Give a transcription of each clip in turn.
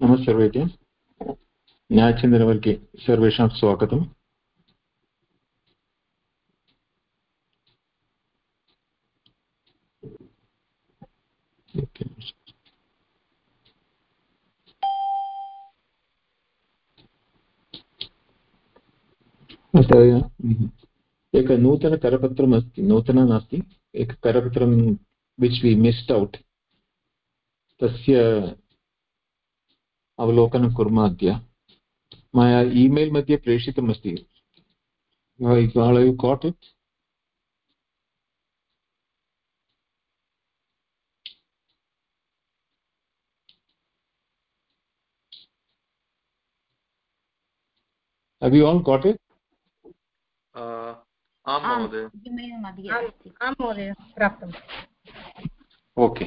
नमः सर्वेभ्यः न्यायचिन्तनवर्गे सर्वेषां स्वागतम्। एक नूतनकरपत्रम् अस्ति नूतनं नास्ति एककरपत्रं विच् वि मिस्ड् औट् तस्य अवलोकनं कुर्मः अद्य मया ईमेल् मध्ये प्रेषितमस्ति got it Have you all got it? Uh, आं महोदय प्राप्तम् okay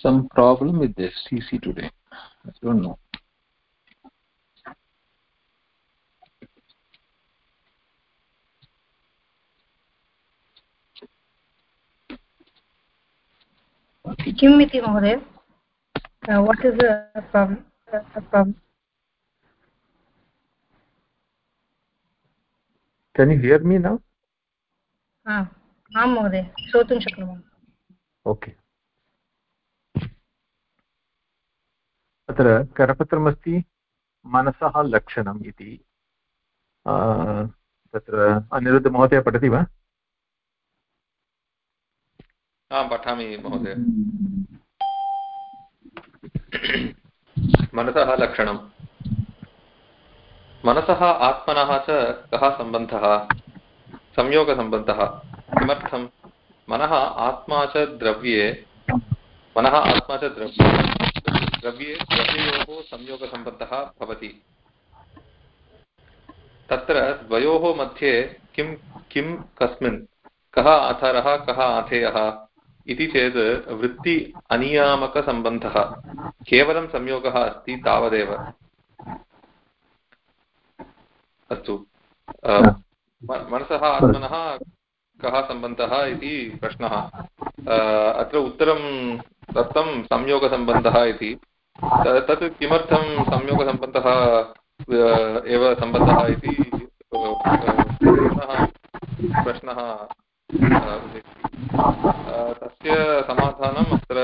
some problem with this cc today. I don't know किम् इति महोदय? What is problem can you hear me now? आं महोदय श्रोतुं शक्नुमः। ओके अत्र करपत्रमस्ति मनसः लक्षणम् इति। तत्र अनिरुद्धमहोदय पठति वा? आं, पठामि महोदय। मनसः लक्षणं मनसः आत्मनः च कः सम्बन्धः? संयोगसम्बन्धः। किमर्थं मनः आत्मा च द्रव्ये, मनः आत्मा च द्रव्ये द्रव्ये, द्रव्ययोः संयोगसम्बन्धः भवति। तत्र द्वयोः मध्ये किं किं कस्मिन्? कः आधारः कः आधेयः? इति चेत् वृत्ति अनियामकसम्बन्धः। केवलं संयोगः अस्ति तावदेव। अस्तु। मनसः आत्मनः कः सम्बन्धः इति प्रश्नः। अत्र उत्तरं दत्तं संयोगसम्बन्धः इति। तत् किमर्थं संयोगसम्बन्धः एव सम्बन्धः इति प्रश्नः तस्य समाधानम् अत्र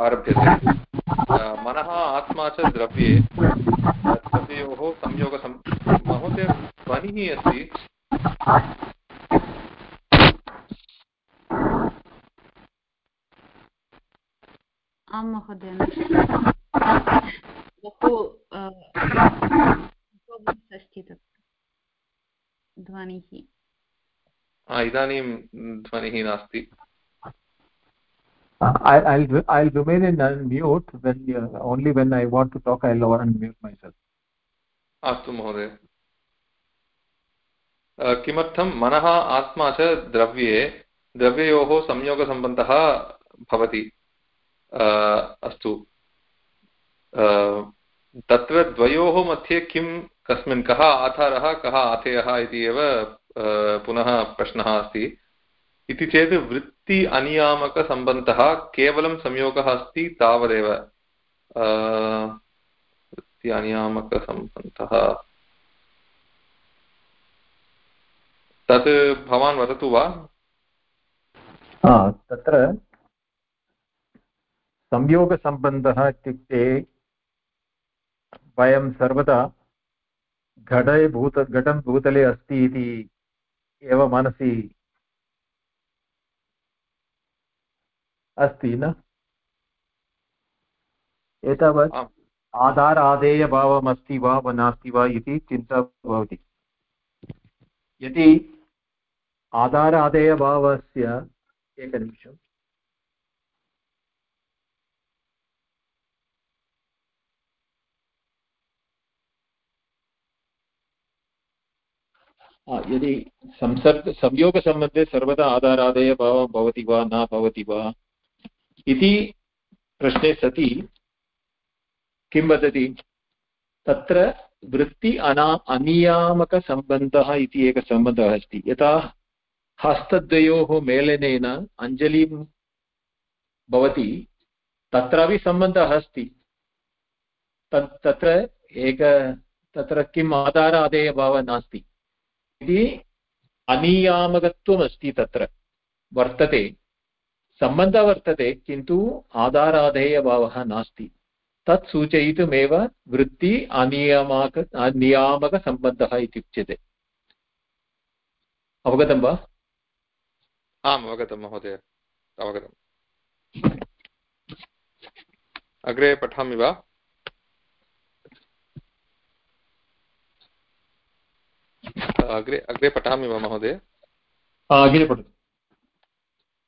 आरभ्यते। मनः, आत्मा च द्रव्ये। द्रव्ययोः संयोगसं, महोदय, ध्वनिः अस्ति। आं महोदय। अस्ति तत्। ध्वनिः इदानीं ध्वनिः नास्ति I, I'll I'll remain in mute when uh, only when I want to talk I'll unmute myself. अस्तु महोदय किमर्थं मनः आत्मा च द्रव्ये द्रव्ययोः संयोगसम्बन्धः भवति अस्तु तत्र द्वयोः मध्ये किं कस्मिन् कः आधारः कः आधेयः इति एव पुनः प्रश्नः अस्ति। इति चेत् वृत्ति अनियामकसम्बन्धः केवलं संयोगः अस्ति, तावदेव। वृत्ति अनियामकसम्बन्धः। तत् भवान् वदतु वा? तत्र संयोगसम्बन्धः इत्युक्ते वयं सर्वदा घटे भूत घटं भूतले अस्ति इति एव मनसि अस्ति न? एतावत् आधार आधेयभावम् अस्ति वा नास्ति वा इति चिन्ता भवति। यदि आधारादेयभावस्य एकनिमिषम्। यदि संसर्ग संयोगसम्बन्धे सर्वदा आधारादेयभावः भवति वा न भवति वा इति प्रश्ने सति किं वदति तत्र वृत्ति अना अनियामकसम्बन्धः इति एकः सम्बन्धः अस्ति यथा हस्तद्वयोः मेलनेन अञ्जलिं भवति तत्रापि सम्बन्धः अस्ति तत् तत्र एक तत्र किम् आधार आदेयभावः नास्ति इति अनियामकत्वम् अस्ति तत्र। वर्तते। सम्बन्धः वर्तते, किन्तु आधाराधेयभावः नास्ति। तत् सूचयितुमेव वृत्ति अनियामक, अनियामकसम्बन्धः इति उच्यते अवगतं वा? आम्, अवगतं महोदय। अवगतम्। अग्रे पठामि वा? अग्रे अग्रे पठामि वा महोदय? अग्रे पठतु।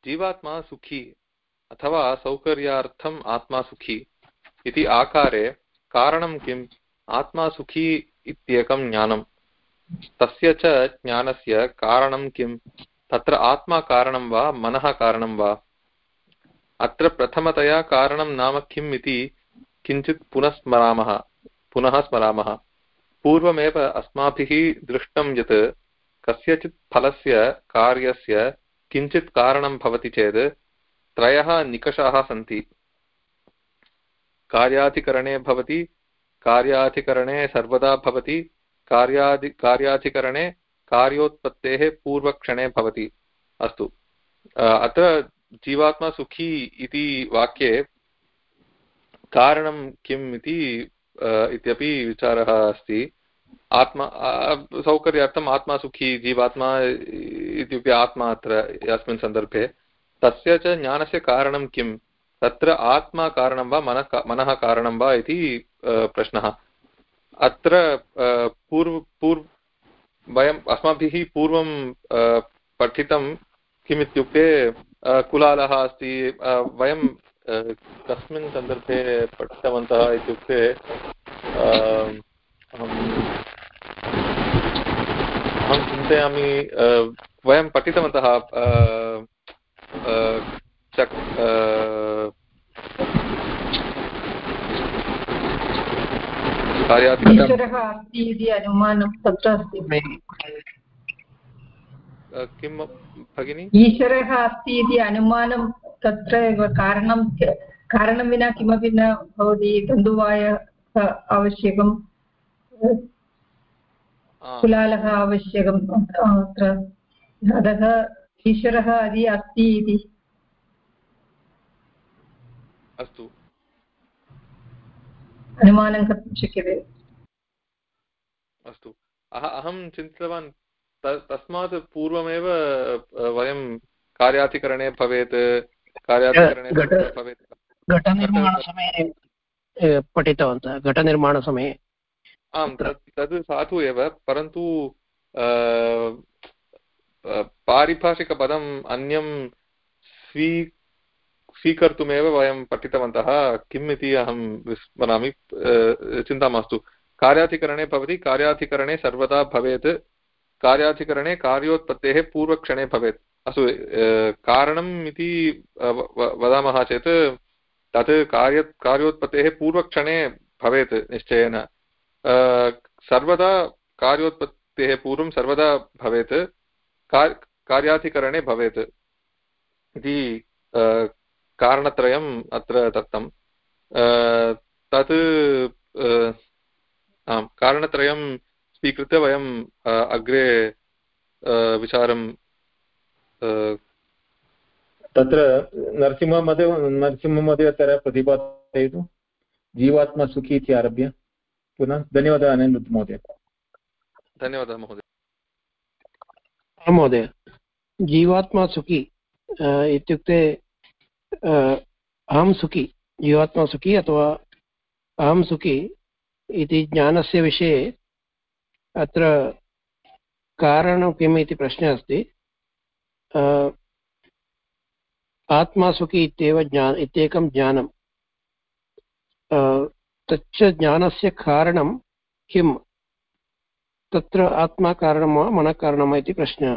जीवात्मा सुखी अथवा सौकर्यार्थम् आत्मा सुखी इति आकारे कारणं किम्? आत्मा सुखी इत्येकं ज्ञानं तस्य च ज्ञानस्य कारणं किम्? तत्र आत्मा कारणं वा मनः कारणं वा? अत्र प्रथमतया कारणं नाम किम् इति किञ्चित् पुनः स्मरामः पुनः स्मरामः। पूर्वमेव अस्माभिः दृष्टं यत् कस्यचित् फलस्य कार्यस्य किञ्चित् कारणं भवति चेत् त्रयः निकषाः सन्ति। कार्याधिकरणे भवति, कार्याधिकरणे सर्वदा भवति कार्यादि कार्याधिकरणे कार्योत्पत्तेः पूर्वक्षणे भवति। अस्तु। अत्र जीवात्मा सुखी इति वाक्ये कारणं किम् इति इत्यपि विचारः अस्ति। आत्मा सौकर्यार्थम् आत्मा सुखी, जीवात्मा इत्युक्ते आत्मा अत्र अस्मिन् सन्दर्भे। तस्य च ज्ञानस्य कारणं किं तत्र आत्मा कारणं वा मनः मनः कारणं वा इति प्रश्नः। अत्र पूर्व पूर्व, वयम् अस्माभिः पूर्वं पठितं किमित्युक्ते कुलालः अस्ति वयं कस्मिन् सन्दर्भे पठितवन्तः इत्युक्ते अहं चिन्तयामि वयं पठितवन्तः किं भगिनि? ईश्वरः अस्ति इति अनुमानं तत्र एव कारणं कारणं विना किमपि न भवति तन्तुवाय आवश्यकं कुलालः आवश्यकम् अत्र अतः ईश्वरः अदि अस्ति इति। अस्तु। अनुमानं कर्तुं शक्यते। अस्तु। अहं चिन्तितवान् तस्मात् पूर्वमेव वयं कार्याधिकरणे भवेत् घटनिर्माणसमये पठितवन्तः घटनिर्माणसमये आम् तद् साधु एव परन्तु पारिभाषिकपदम् अन्यं स्वी स्वीकर्तुमेव वयं पठितवन्तः किम् इति अहं विस्मरामि चिन्ता मास्तु कार्याधिकरणे भवति कार्याधिकरणे सर्वदा भवेत् कार्याधिकरणे कार्योत्पत्तेः पूर्वक्षणे भवेत् अस्तु कारणम् इति वदामः चेत्, तत् कार्य, कार्योत्पत्तेः पूर्वक्षणे भवेत् निश्चयेन। सर्वदा कार्योत्पत्तेः पूर्वं सर्वदा भवेत् कार्याधिकरणे भवेत् इति कारणत्रयम् अत्र दत्तं तत् आम्, कारणत्रयं स्वीकृत्य वयम् अग्रे विचारं तत्र नरसिंहमहोदय नरसिंहमहोदयतर प्रतिपादयतु। जीवात्मा सुखी इति आरभ्य। पुनः धन्यवादः अनिरुद्ध महोदय। धन्यवादः महोदय। महोदय जीवात्मा सुखी इत्युक्ते अहं सुखी जीवात्मा सुखी अथवा अहं सुखी इति ज्ञानस्य विषये अत्र कारणं किम् इति प्रश्नः अस्ति। आत्मा सुखी इत्येव ज्ञान इत्येकं ज्ञानं। तच्च ज्ञानस्य कारणं किं तत्र आत्मा कारणं वा मनः कारणं वा इति प्रश्नः।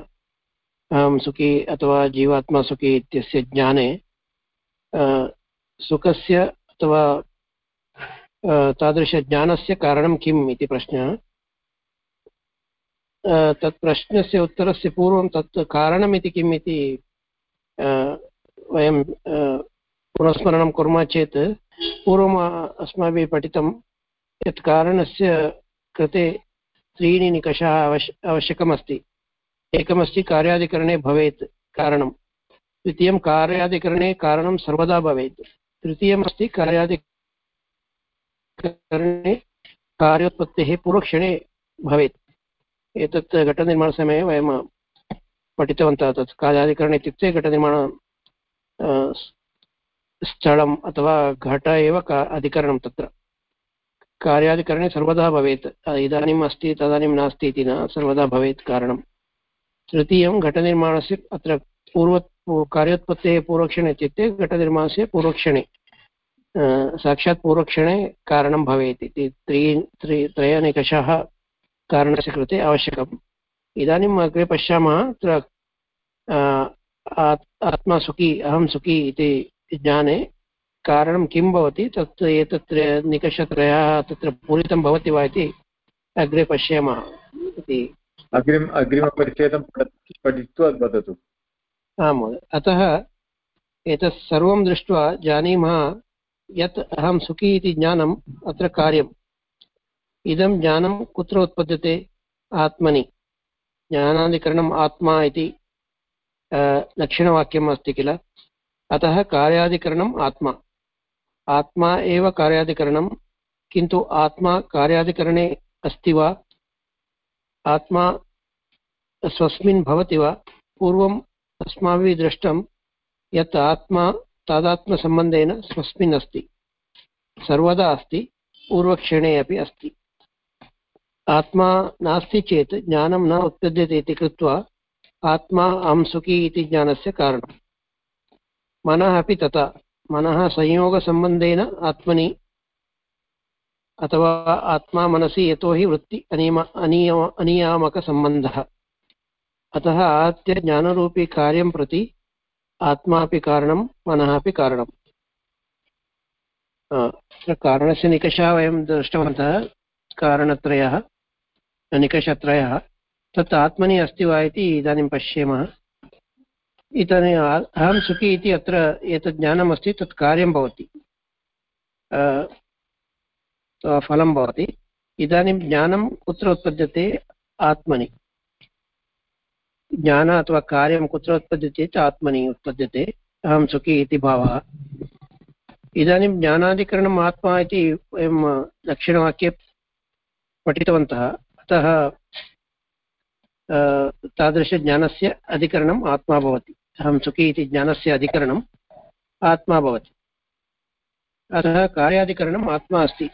अहं सुखी अथवा जीवात्मा सुखी इत्यस्य ज्ञाने सुखस्य अथवा तादृशज्ञानस्य कारणं किम् इति प्रश्नः। तत् प्रश्नस्य उत्तरस्य पूर्वं तत् कारणमिति किम् इति वयं पुनस्मरणं कुर्मः चेत्, पूर्वम् अस्माभिः पठितं यत् कारणस्य कृते त्रीणि निकषाः आवश् आवश्यकमस्ति। एकमस्ति कार्यादिकरणे भवेत् कारणं। द्वितीयं कार्यादिकरणे कारणं सर्वदा भवेत्। तृतीयमस्ति कार्यादिकरणे कार्योत्पत्तेः पूर्वक्षणे भवेत्। एतत् घटनिर्माणसमये वयं पठितवन्तः तत् कार्यादिकरणे इत्युक्ते घटनिर्माण स्थलम् अथवा घट एव का, अधिकरणं तत्र। कार्यादिकरणे सर्वदा भवेत्। इदानीम् अस्ति तदानीं नास्ति इति न, सर्वदा भवेत् कारणं। तृतीयं, घटनिर्माणस्य अत्र पूर्व कार्योत्पत्तेः पूर्वक्षणे इत्युक्ते घटनिर्माणस्य पूर्वक्षणे साक्षात् पूर्वक्षणे कारणं भवेत् इति। त्रि त्रि त्रयनिकषाः कारणस्य कृते आवश्यकम्। इदानीम् अग्रे पश्यामः अत्र आत्मा सुखी अहं सुखी इति ज्ञाने कारणं किं भवति तत् एतत् निकषत्रयः तत्र पूरितं भवति वा इति अग्रे पश्यामः इति। अग्रिम अग्रिमपरिच्छेदं पठित्वा वदतु। आं महोदय अतः एतत् सर्वं दृष्ट्वा जानीमः यत् अहं सुखी इति ज्ञानम् अत्र कार्यम्। इदं ज्ञानं कुत्र उत्पद्यते? आत्मनि। ज्ञानाधिकरणम् आत्मा इति लक्षणवाक्यम् अस्ति किल? अतः कार्यादिकरणम् आत्मा। आत्मा एव कार्यादिकरणं किन्तु आत्मा कार्यादिकरणे अस्ति वा? आत्मा स्वस्मिन् भवति वा? पूर्वम् अस्माभिः दृष्टं यत् आत्मा तादात्मसम्बन्धेन स्वस्मिन् अस्ति। सर्वदा अस्ति, पूर्वक्षणे अपि अस्ति। आत्मा नास्ति चेत् ज्ञानं न उत्पद्यते इति कृत्वा आत्मा अहं सुखी इति ज्ञानस्य कारणम्। मनः अपि तथा। मनः संयोगसम्बन्धेन आत्मनि अथवा आत्मा मनसि यतोहि वृत्ति अनियम अनियम अनियामकसम्बन्धः। अतः आहत्य ज्ञानरूपी कार्यं प्रति आत्मा अपि कारणं, मनः अपि कारणम्। कारणस्य निकषः वयं दृष्टवन्तः। कारणत्रयः निकषत्रयः तत् आत्मनि अस्ति वा इति इदानीं पश्येमः। इदानीम् अहं सुखी इति अत्र एतत् ज्ञानमस्ति, तत् कार्यं भवति। फलं भवति। इदानीं ज्ञानं कुत्र उत्पद्यते? आत्मनि। ज्ञान अथवा कार्यं कुत्र उत्पद्यते चेत् आत्मनि उत्पद्यते। अहं सुखी इति भावः। इदानीं ज्ञानाधिकरणम् आत्मा इति वयं दक्षिणवाक्ये पठितवन्तः। अतः तादृशज्ञानस्य अधिकरणम् आत्मा भवति। अहं सुखी इति ज्ञानस्य अधिकरणम् आत्मा भवति। अतः कार्याधिकरणम् आत्मा अस्ति।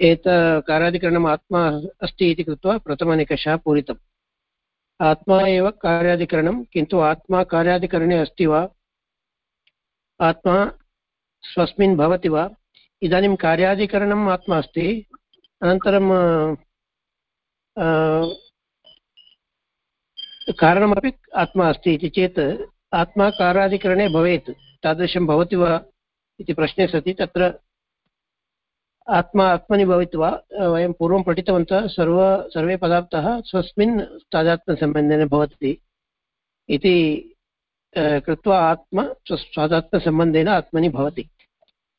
एत, कार्याधिकरणम् आत्मा अस्ति इति कृत्वा प्रथमनिकषः पूरितम्। आत्मा एव कार्याधिकरणं, किन्तु आत्मा कार्याधिकरणे अस्ति वा? आत्मा स्वस्मिन् भवति वा? इदानीं कार्याधिकरणम् आत्मा अस्ति अनन्तरं कारणमपि आत्मा अस्ति इति चेत्, आत्मा कार्याधिकरणे भवेत्। तादृशं भवति वा इति प्रश्ने सति। तत्र आत्मा आत्मनि भवित्वा वयं पूर्वं पठितवन्तः, सर्व, सर्वे पदार्थाः स्वस्मिन् तादात्मसम्बन्धेन भवति इति कृत्वा आत्मा स्वादात्मसम्बन्धेन आत्मनि भवति।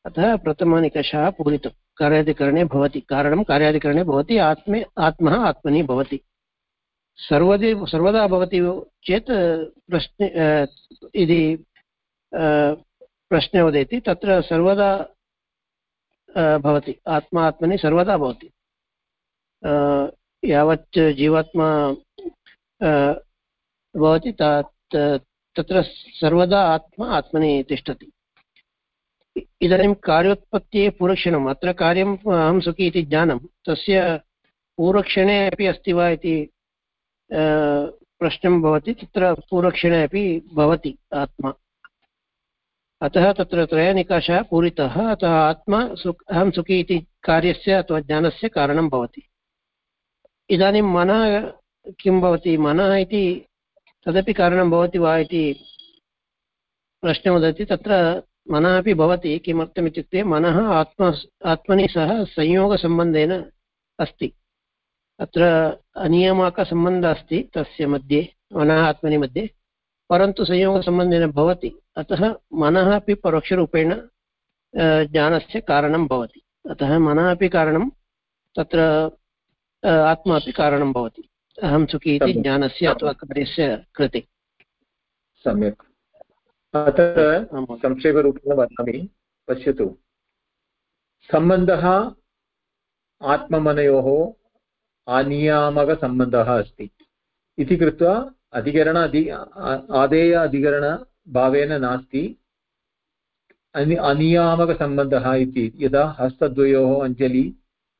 अतः प्रथमनिकषः पूरितं। कार्याधिकरणे भवति। कारणं कार्याधिकरणे भवति। आत्मे आत्मः आत्मनि भवति। सर्वदि, सर्वदा भवति चेत् प्रश्ने यदि प्रश्ने वदति, तत्र सर्वदा भवति। आत्मा, आत्मनि सर्वदा भवति। यावत् जीवात्मा भवति तत्र सर्वदा आत्मा, आत्मनि तिष्ठति। इदानीं कार्योत्पत्तेः पूर्वक्षणम् अत्र कार्यम् अहं सुखी इति ज्ञानं। तस्य पूर्वक्षणे अपि अस्ति वा इति प्रश्नं भवति, तत्र पूर्वक्षणे अपि भवति आत्मा। अतः तत्र त्रयनिकाशः पूरितः, अतः आत्मा सुख, अहं सुखी इति कार्यस्य अथवा ज्ञानस्य कारणं भवति। इदानीं मनः किं भवति? मनः इति तदपि कारणं भवति वा इति प्रश्ने वदति। तत्र मनः अपि भवति किमर्थमित्युक्ते मनः आत्मा आत्मनि सह संयोगसम्बन्धेन अस्ति। अत्र अनियामकसम्बन्धः अस्ति तस्य मध्ये मनः आत्मनि मध्ये परन्तु संयोगसम्बन्धेन भवति। अतः मनः अपि परोक्षरूपेण ज्ञानस्य कारणं भवति। अतः मनः अपि कारणं तत्र आत्मा अपि कारणं भवति। अहं सुखी इति ज्ञानस्य अथवा कार्यस्य कृते। सम्यक्। अत्र संक्षेपरूपेण वदामि। पश्यतु। सम्बन्धः आत्ममनयोः आनियामकसम्बन्धः अस्ति। इति कृत्वा अधिकरण अधि आदेय अधिकरणभावेन नास्ति। अनि अनियामकसम्बन्धः इति। यदा हस्तद्वयोः अञ्जलि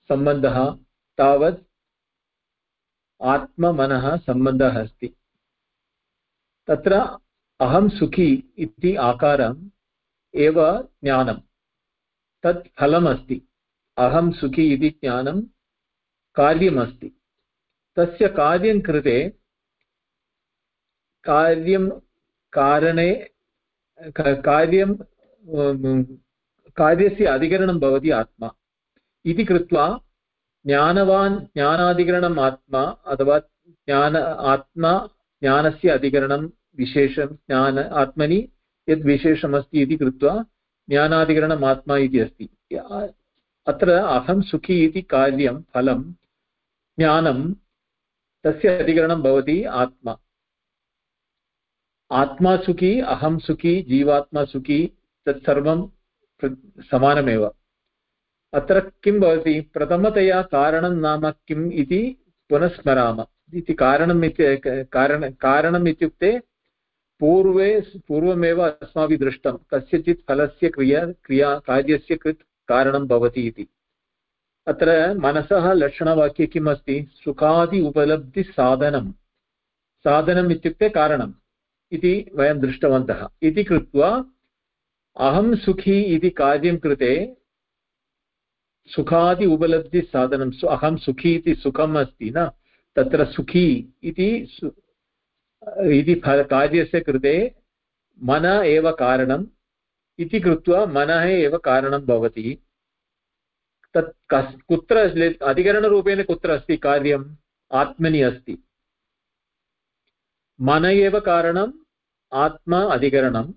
सम्बन्धः तावत् आत्ममनः सम्बन्धः अस्ति। तत्र अहं सुखी इति आकारम् एव ज्ञानं तत् फलमस्ति। अहं सुखी इति ज्ञानं कार्यमस्ति। तस्य कार्यं कृते कार्यं कारणे कार्यं कार्यस्य अधिकरणं भवति आत्मा। इति कृत्वा ज्ञानवान्, ज्ञानाधिकरणम् आत्मा अथवा ज्ञान, आत्मा ज्ञानस्य अधिकरणं विशेषं ज्ञान आत्मनि यद् विशेषमस्ति इति कृत्वा ज्ञानाधिकरणम् आत्मा इति अस्ति। अत्र अहं सुखी इति कार्यं, फलं, ज्ञानं, तस्य अधिकरणं भवति आत्मा। आत्मा सुखी, अहं सुखी, जीवात्मा सुखी, तत्सर्वं समानमेव। अत्र किं भवति? प्रथमतया कारणं नाम किम् इति पुनः स्मरामः। इति कारणम् इति कारण, कारणम् इत्युक्ते पूर्वे पूर्वमेव अस्माभिः दृष्टं कस्यचित् फलस्य क्रिया क्रिया, कार्यस्य कृत् कारणं भवति इति। अत्र मनसः लक्षणवाक्ये किम् अस्ति? सुखादि उपलब्धिसाधनं साधनम् इत्युक्ते कारणम् इति वयं दृष्टवन्तः। इति कृत्वा अहं सुखी इति कार्यं कृते सुखादि उपलब्धिसाधनं सु अहं सुखी इति सुखम् अस्ति न? तत्र सुखी इति इति कार्यस्य कृते मन एव कारणम् इति कृत्वा मनः एव कारणं भवति। तत् कस्, कुत्र अधिकरणरूपेण कुत्र अस्ति कार्यम्? आत्मनि अस्ति। मन एव कारणम्, आत्मा अधिकरणं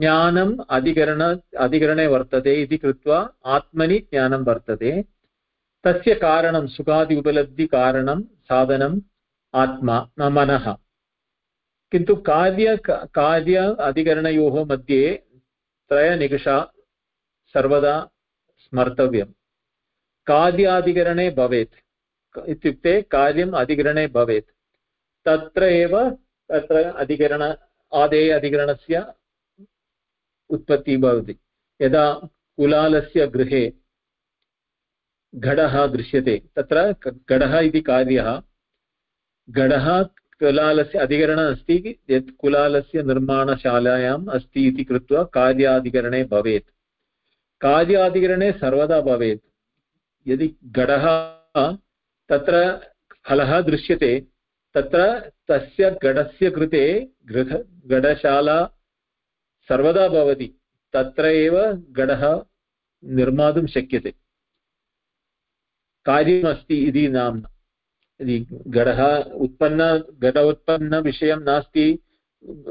ज्ञानम् अधिकरण, अधिकरणे वर्तते इति कृत्वा आत्मनि ज्ञानं वर्तते। तस्य कारणं, सुखादि उपलब्धिकारणं साधनम् आत्मा मनः। किन्तु कार्य कार्य अधिकरणयोः मध्ये त्रयनिकषा सर्वदा स्मर्तव्यं। कार्याधिकरणे भवेत् इत्युक्ते कार्यम् अधिकरणे भवेत्। तत्र एव तत्र अधिकरण आदेय अधिकरणस्य उत्पत्तिः भवति। यदा कुलालस्य गृहे घटः दृश्यते, तत्र घटः इति कार्यः घटः कुलालस्य अधिकरणम् अस्ति यत् कुलालस्य निर्माणशालायाम् अस्ति इति कृत्वा कार्याधिकरणे भवेत्। कार्याधिकरणे सर्वदा भवेत्। यदि घटः तत्र फलः दृश्यते, तत्र तस्य घटस्य कृते गृह घटशाला सर्वदा भवति, तत्र एव घटः निर्मातुं शक्यते। कार्यमस्ति इति नाम्ना। घटः उत्पन्न घट उत्पन्नविषयं नास्ति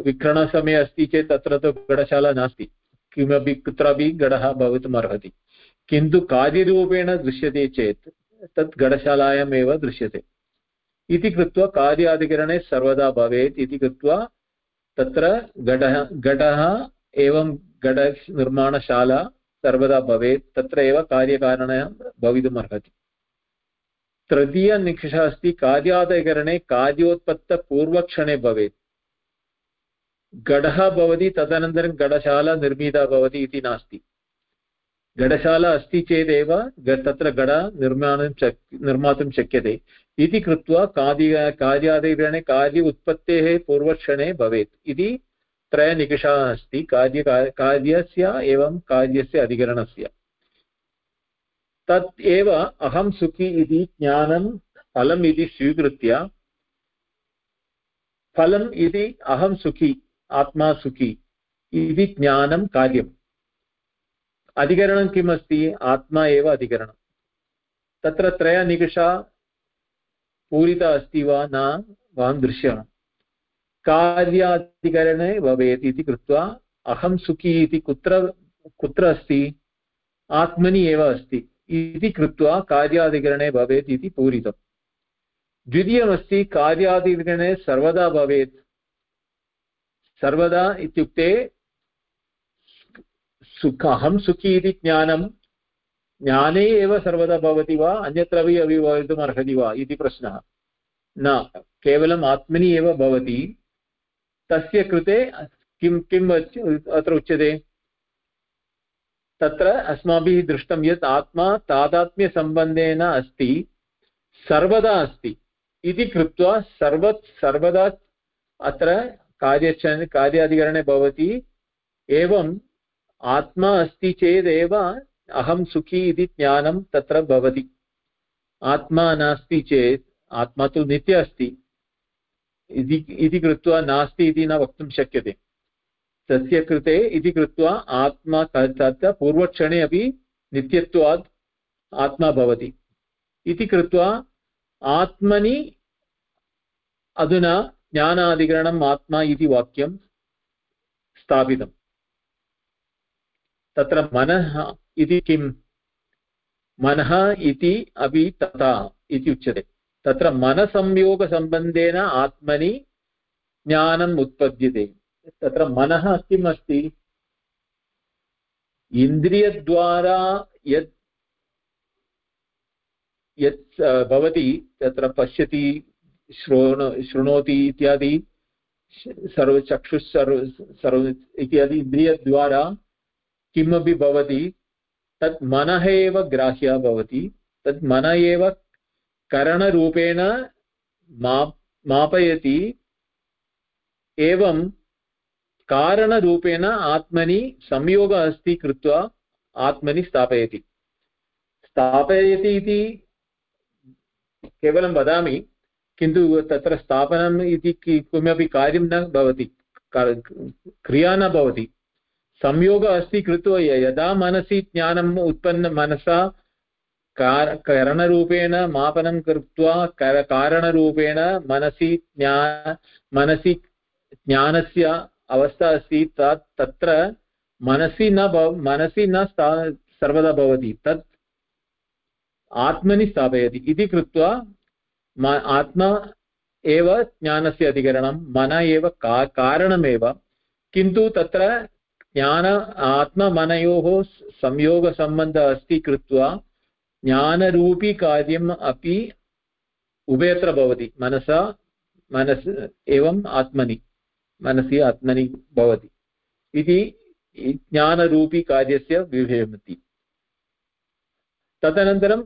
विक्रयणसमये अस्ति चेत् तत्र तु घटशाला नास्ति। किमपि कुत्रापि घटः भवितुम् अर्हति किन्तु कार्यरूपेण दृश्यते चेत् तत् घटशालायाम् एव दृश्यते। इति कृत्वा कार्याधिकरणे सर्वदा भवेत् इति कृत्वा तत्र घटः घटः एवं घटनिर्माणशाला सर्वदा भवेत्, तत्र एव कार्यकारणः भवितुम् अर्हति तृतीयनिकषः अस्ति कार्यादयकरणे कार्योत्पत्तपूर्वक्षणे भवेत्। घटः भवति, तदनन्तरं घटशाला निर्मिता भवति इति नास्ति। घटशाला अस्ति चेदेव तत्र घट निर्माणं शक् निर्मातुं शक्यते। इति कृत्वा कार्य कार्यादिकरणे कार्य उत्पत्तेः पूर्वक्षणे भवेत्। इति त्रयनिकषाः अस्ति। कार्य कार्यस्य एवं कार्यस्य अधिकरणस्य। तत् एव अहं सुखी इति ज्ञानं फलम् इति स्वीकृत्य, फलम् इति अहं सुखी, आत्मा सुखी इति ज्ञानं कार्यम्। अधिकरणं किम् अस्ति आत्मा एव अधिकरणं। तत्र त्रयनिकषा पूरिता अस्ति वा न, वां दृश्यः कार्याधिकरणे भवेत् इति कृत्वा अहं सुखी इति कुत्र कुत्र अस्ति? आत्मनि एव अस्ति। इति कृत्वा कार्याधिकरणे भवेत् इति पूरितम्। द्वितीयमस्ति कार्याधिकरणे सर्वदा भवेत्। सर्वदा इत्युक्ते सुख, अहं सुखी इति ज्ञानं, ज्ञाने एव सर्वदा भवति वा अन्यत्रापि अपि भवितुम् वा इति प्रश्नः। न, केवलम् आत्मनि एव भवति। तस्य कृते किं, किम् अत्र उच्यते? तत्र अस्माभिः दृष्टं यत् आत्मा तादात्म्यसम्बन्धेन अस्ति, सर्वदा अस्ति। इति कृत्वा सर्व सर्वदा अत्र कार्यच कार्याधिकरणे भवति एवम् आत्मा अस्ति चेदेव अहं सुखी इति ज्ञानं तत्र भवति। आत्मा नास्ति चेत्, आत्मा तु नित्य अस्ति इति कृत्वा नास्ति इति न वक्तुं शक्यते। तस्य कृते इति कृत्वा आत्मा तत्र पूर्वक्षणे अपि नित्यत्वात् आत्मा भवति। इति कृत्वा आत्मनि अधुना ज्ञानाधिकरणम् आत्मा इति वाक्यं स्थापितम्। तत्र मनः इति किम्? मनः इति अपि तथा इति उच्यते। तत्र मनसंयोगसम्बन्धेन आत्मनि ज्ञानम् उत्पद्यते। तत्र मनः किम् अस्ति इन्द्रियद्वारा यत् यत् भवति, तत्र पश्यति, श्रोण, शृणोति इत्यादि सर्वचक्षुः सर्व सर्व इत्यादि इन्द्रियद्वारा किमपि भवति, तत् मनः एव ग्राह्यः भवति, तत् मन एव करणरूपेण माप् मापयति, एवं कारणरूपेण आत्मनि संयोगः अस्ति कृत्वा आत्मनि स्थापयति। स्थापयति इति केवलं वदामि, किन्तु तत्र स्थापनम् इति किमपि कार्यं न भवति क्रिया न भवति। संयोगः अस्ति कृत्वा यदा मनसि ज्ञानम् उत्पन्न, मनसा कार, करणरूपेण मापनं कृत्वा कर, कारणरूपेण मनसि ज्ञा, मनसि ज्ञानस्य अवस्था अस्ति तत् तत्र मनसि न भव, मनसि न सर्वदा भवति, तत् आत्मनि स्थापयति इति कृत्वा आत्मा एव ज्ञानस्य अधिकरणं, मन एव का, कारणमेव, किन्तु तत्र ज्ञान आत्ममनयोः संयोगसम्बन्धः अस्ति कृत्वा ज्ञानरूपी कार्यम् अपि उभयत्र भवति, मनसा, मनस् एवम् आत्मनि। मनसि आत्मनि भवति। इति ज्ञानरूपी कार्यस्य विभेमति तदनन्तरं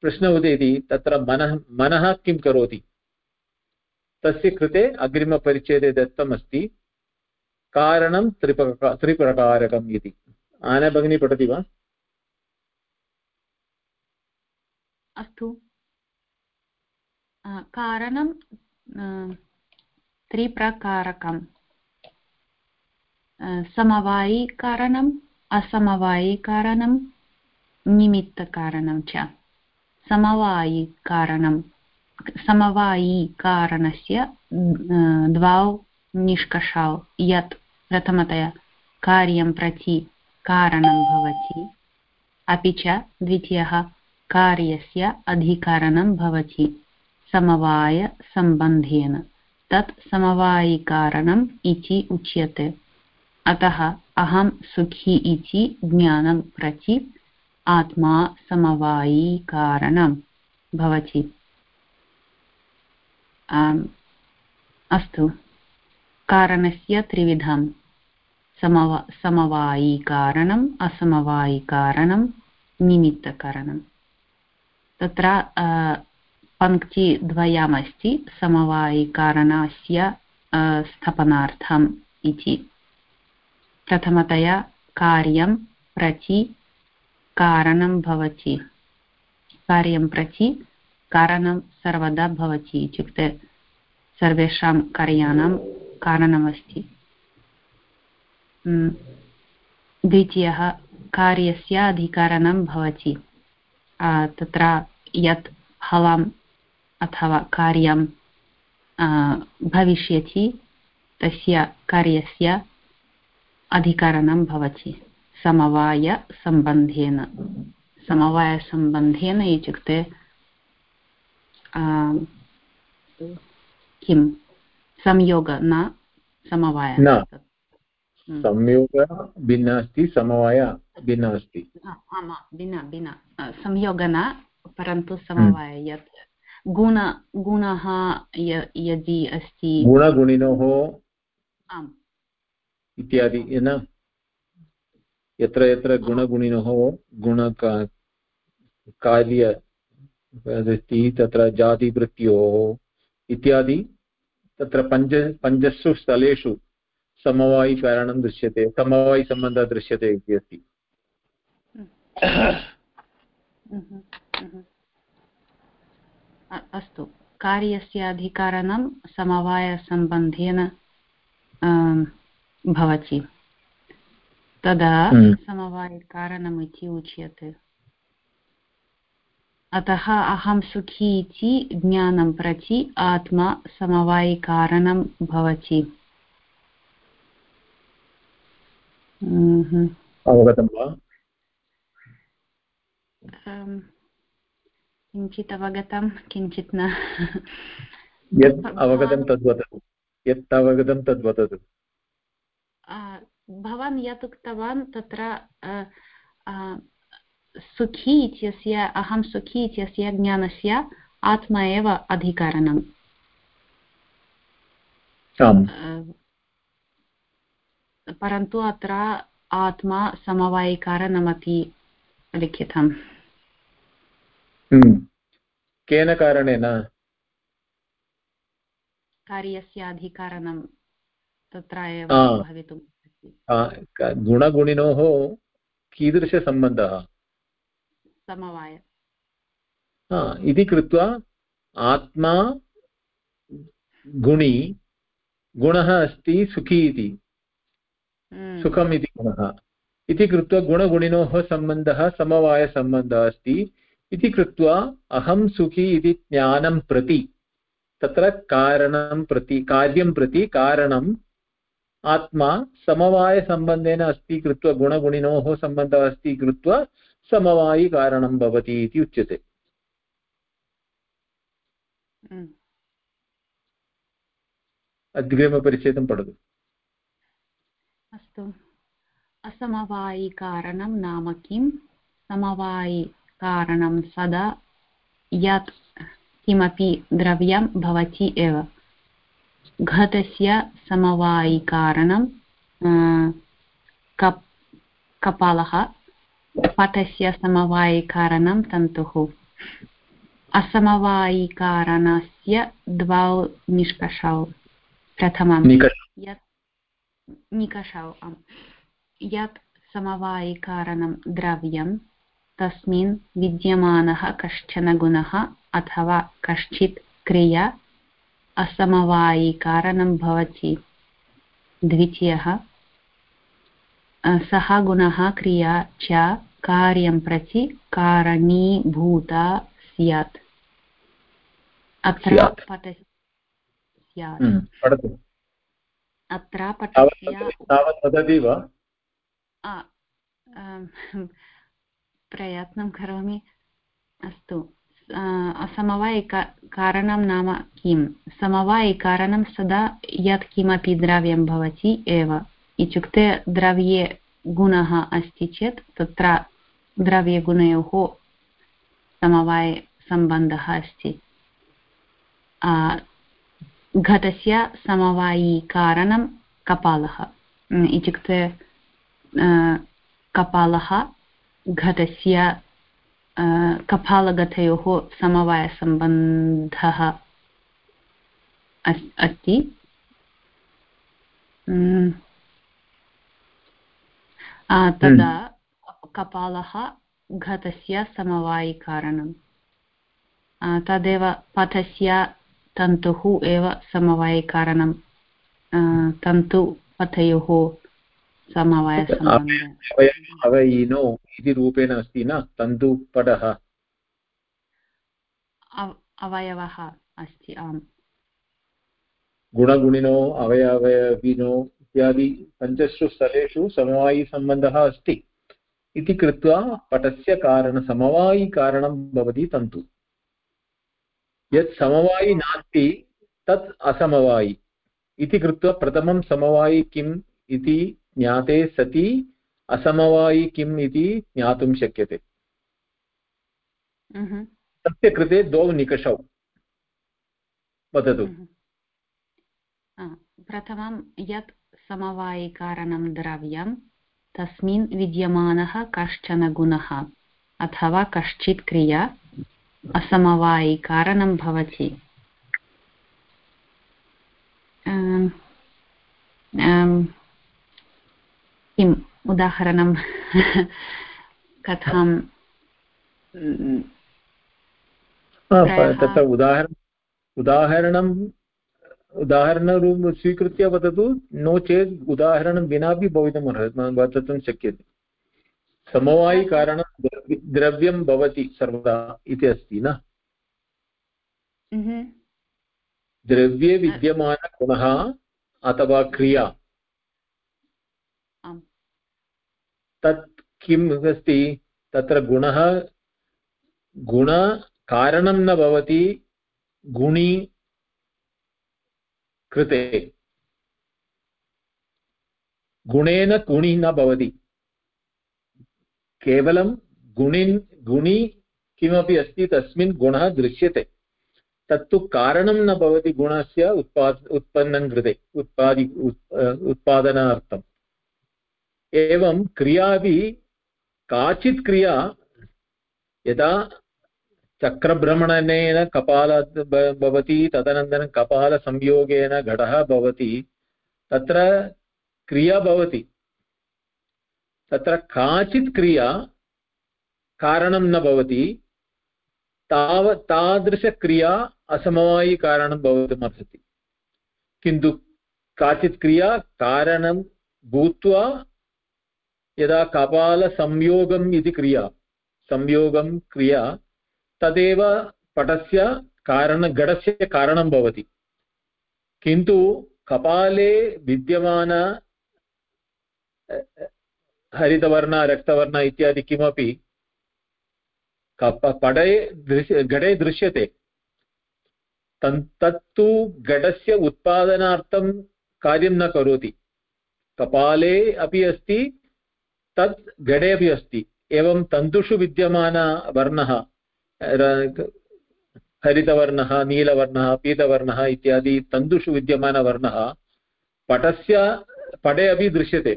प्रश्नः उदेति, तत्र मनः मनः किं करोति? तस्य कृते अग्रिमपरिच्छेदे दत्तमस्ति, कारणं त्रिप्रका, त्रिप्रकारकम् इति। आना भगिनी पठति वा? अस्तु। कारणं त्रिप्रकारकं समवायिकारणम् असमवायिकारणं निमित्तकारणं च समवायिकारणं समवायिकारणस्य द्वौ निष्कषौ यत् प्रथमतया कार्यं प्रति कारणं भवति अपि च द्वितीयः कार्यस्य अधिकरणं भवति समवायसम्बन्धेन तत् समवायिकारणम् इति उच्यते। अतः अहं सुखी इति ज्ञानं प्रति आत्मा समवायिकारणं भवति। अस्तु। कारणस्य त्रिविधं। समवा, समवायिकारणम् असमवायिकारणं निमित्तकारणम्। तत्र पङ्क्तिद्वयमस्ति समवायिकारणस्य स्थापनार्थम् इति। प्रथमतया कार्यं प्रचि कारणं भवति। कार्यं प्रचि कारणं सर्वदा भवति इत्युक्ते सर्वेषां कार्याणां कारणमस्ति। द्वितीयः कार्यस्य अधिकरणं भवति। तत्र यत् फलम् अथवा कार्यं भविष्यति तस्य कार्यस्य अधिकरणं भवति। समवायसम्बन्धेन। समवायसम्बन्धेन इत्युक्ते किं? संयोग न समवाय हम्म। संयोग भिन्न अस्ति समवाय भिन्न अस्ति। आमां भिन्न भिन्न। संयोग न परन्तु समवाय हम्म। यत्। गुण गुणः यदि अस्ति। गुणगुणिनोः आम्। इत्यादि न? यत्र यत्र गुणगुणिनोः गुण कार्य अस्ति तत्र जातिवृत्त्योः इत्यादि। तत्र पञ्च पञ्चसु स्थलेषु समवायिकारणं दृश्यते समवायिसम्बन्धः दृश्यते इति अस्ति। अस्तु। कार्यस्य अधिकरणं समवायसम्बन्धेन भवति। तदा। समवायकारणम् इति उच्यते। अतः अहं सुखी इति ज्ञानं प्रति आत्मा समवायिकारणं भवति। अवगतं वा? किञ्चित् अवगतं किञ्चित् न। यत् अवगतं तद्वदतु यत् अवगतं तद्वदतु भवान् यत् उक्तवान् तत्र सुखी इत्यस्य अहं सुखी इत्यस्य ज्ञानस्य आत्मा एव अधिकरणम्। परन्तु अत्र आत्मा समवायिकारणमपि लिखितम्। हम्म। केन कारणेन? कार्यस्य अधिकरणं तत्र एव भवितुम् गुणगुणिनोः कीदृशसम्बन्धः? समवाय। इति कृत्वा आत्मा गुणि गुणः अस्ति सुखी इति। हम्म। सुखम् इति गुणः। इति कृत्वा गुणगुणिनोः सम्बन्धः समवायसम्बन्धः अस्ति। इति कृत्वा अहं सुखी इति ज्ञानं प्रति तत्र कारणं प्रति कार्यं प्रति कारणम् आत्मा समवायसम्बन्धेन अस्ति कृत्वा गुणगुणिनोः सम्बन्धः अस्ति कृत्वा समवायिकारणं भवति इति उच्यते। अग्रिमपरिच्छेदं पठतु। अस्तु। असमवायिकारणं नाम किं? समवायिकारणं सदा यत् किमपि द्रव्यं भवति एव। घटस्य समवायिकारणं कप् कपालः पटस्य समवायिकारणं तन्तुः। असमवायिकारणस्य द्वौ निष्कषौ प्रथमं यत् निकषौ यत् समवायिकारणं द्रव्यं तस्मिन् विद्यमानः कश्चन गुणः अथवा कश्चित् क्रिया असमवायिकारणं भवति। द्वितीयः सः गुणः क्रिया च कार्यं प्रति कारणीभूता स्यात्। अत्र पठ स्यात्। अत्र पठस्य प्रयत्नं करोमि। अस्तु। समवायिकारणं नाम किं समवायिकारणं सदा यत् किमपि द्रव्यं भवति एव। इत्युक्ते द्रव्ये गुणः अस्ति चेत् तत्र द्रव्यगुणयोः समवायसम्बन्धः अस्ति। घटस्य समवायिकारणं कपालः। इत्युक्ते कपालः घटस्य कपालगतयोः समवायसम्बन्धः अस्ति। तदा कपालः घटस्य समवायिकारणं तदेव पथस्य तन्तुः एव समवायिकारणं तन्तुपथयोः अवयिनो इति रूपेण अस्ति न? तन्तुपटः अवयवः अस्ति आम्। गुणगुणिनो अवयवयविनो इत्यादि पञ्चसु स्थलेषु समवायिसम्बन्धः अस्ति। इति कृत्वा पटस्य कारण समवायिकारणं भवति तन्तु। यत् समवायि नास्ति तत् असमवायि। इति कृत्वा प्रथमं समवायि किम् इति ज्ञाते सति असमवायि किम् इति ज्ञातुं शक्यते। तस्य कृते द्वौ निकषौ। वदतु। प्रथमं यत् समवायिकारणं द्रव्यं तस्मिन् विद्यमानः कश्चन गुणः अथवा कश्चित् क्रिया असमवायिकारणं भवति। किम् उदाहरणं? कथां? तत्र उदाहरण उदाहरणम् उदाहरणरूपं स्वीकृत्य वदतु नो चेत् उदाहरणं विनापि भवितुम् वक्तुं शक्यते। समवायिकारणं द्रव्यं भवति सर्वदा इति अस्ति न? द्रव्ये विद्यमानगुणः अथवा क्रिया। तत् किम् अस्ति? तत्र गुणः गुणकारणं न भवति, गुणी कृते। गुणेन गुणि न भवति। केवलं गुणिन्, गुणि किमपि अस्ति, तस्मिन् गुणः दृश्यते। तत्तु कारणं न भवति गुणस्य उत्पाद उत्पन्नं कृते, उत्पादि उत्पादनार्थम्। एवं क्रियापि काचित् क्रिया यदा चक्रभ्रमणनेन कपाल भवति, तदनन्तरं कपालसंयोगेन घटः भवति, तत्र क्रिया भवति। तत्र काचित् क्रिया कारणं न भवति तावत् तादृशक्रिया असमवायिकारणं भवितुमर्हति। किन्तु काचित् क्रिया कारणं भूत्वा यदा कपालसंयोगम् इति क्रिया, संयोगं क्रिया, तदेव पटस्य कारण घटस्य कारणं भवति। किन्तु कपाले विद्यमान हरितवर्ण, रक्तवर्ण इत्यादि किमपि कप, पटे दृश्य घटे दृश्यते। तत्तु घटस्य उत्पादनार्थं कार्यं न करोति। कपाले अपि अस्ति तत् घटे अपि अस्ति। एवं तन्तुषु विद्यमानवर्णः हरितवर्णः, नीलवर्णः, पीतवर्णः इत्यादि तन्तुषु विद्यमानवर्णः पटस्य, पटे अपि दृश्यते।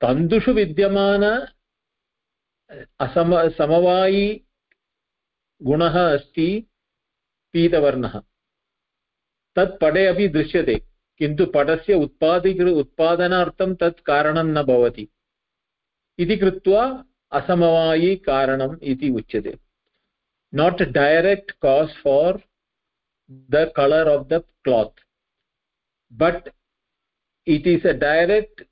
तन्तुषु विद्यमान, असम, समवायी अस्ति पीतवर्णः। तत् पटे अपि दृश्यते। किन्तु पटस्य उत्पादि उत्पादनार्थं तत् कारणं न भवति। इति कृत्वा असमवायी कारणम् इति उच्यते। Not direct cause for the colour of the cloth but it is a direct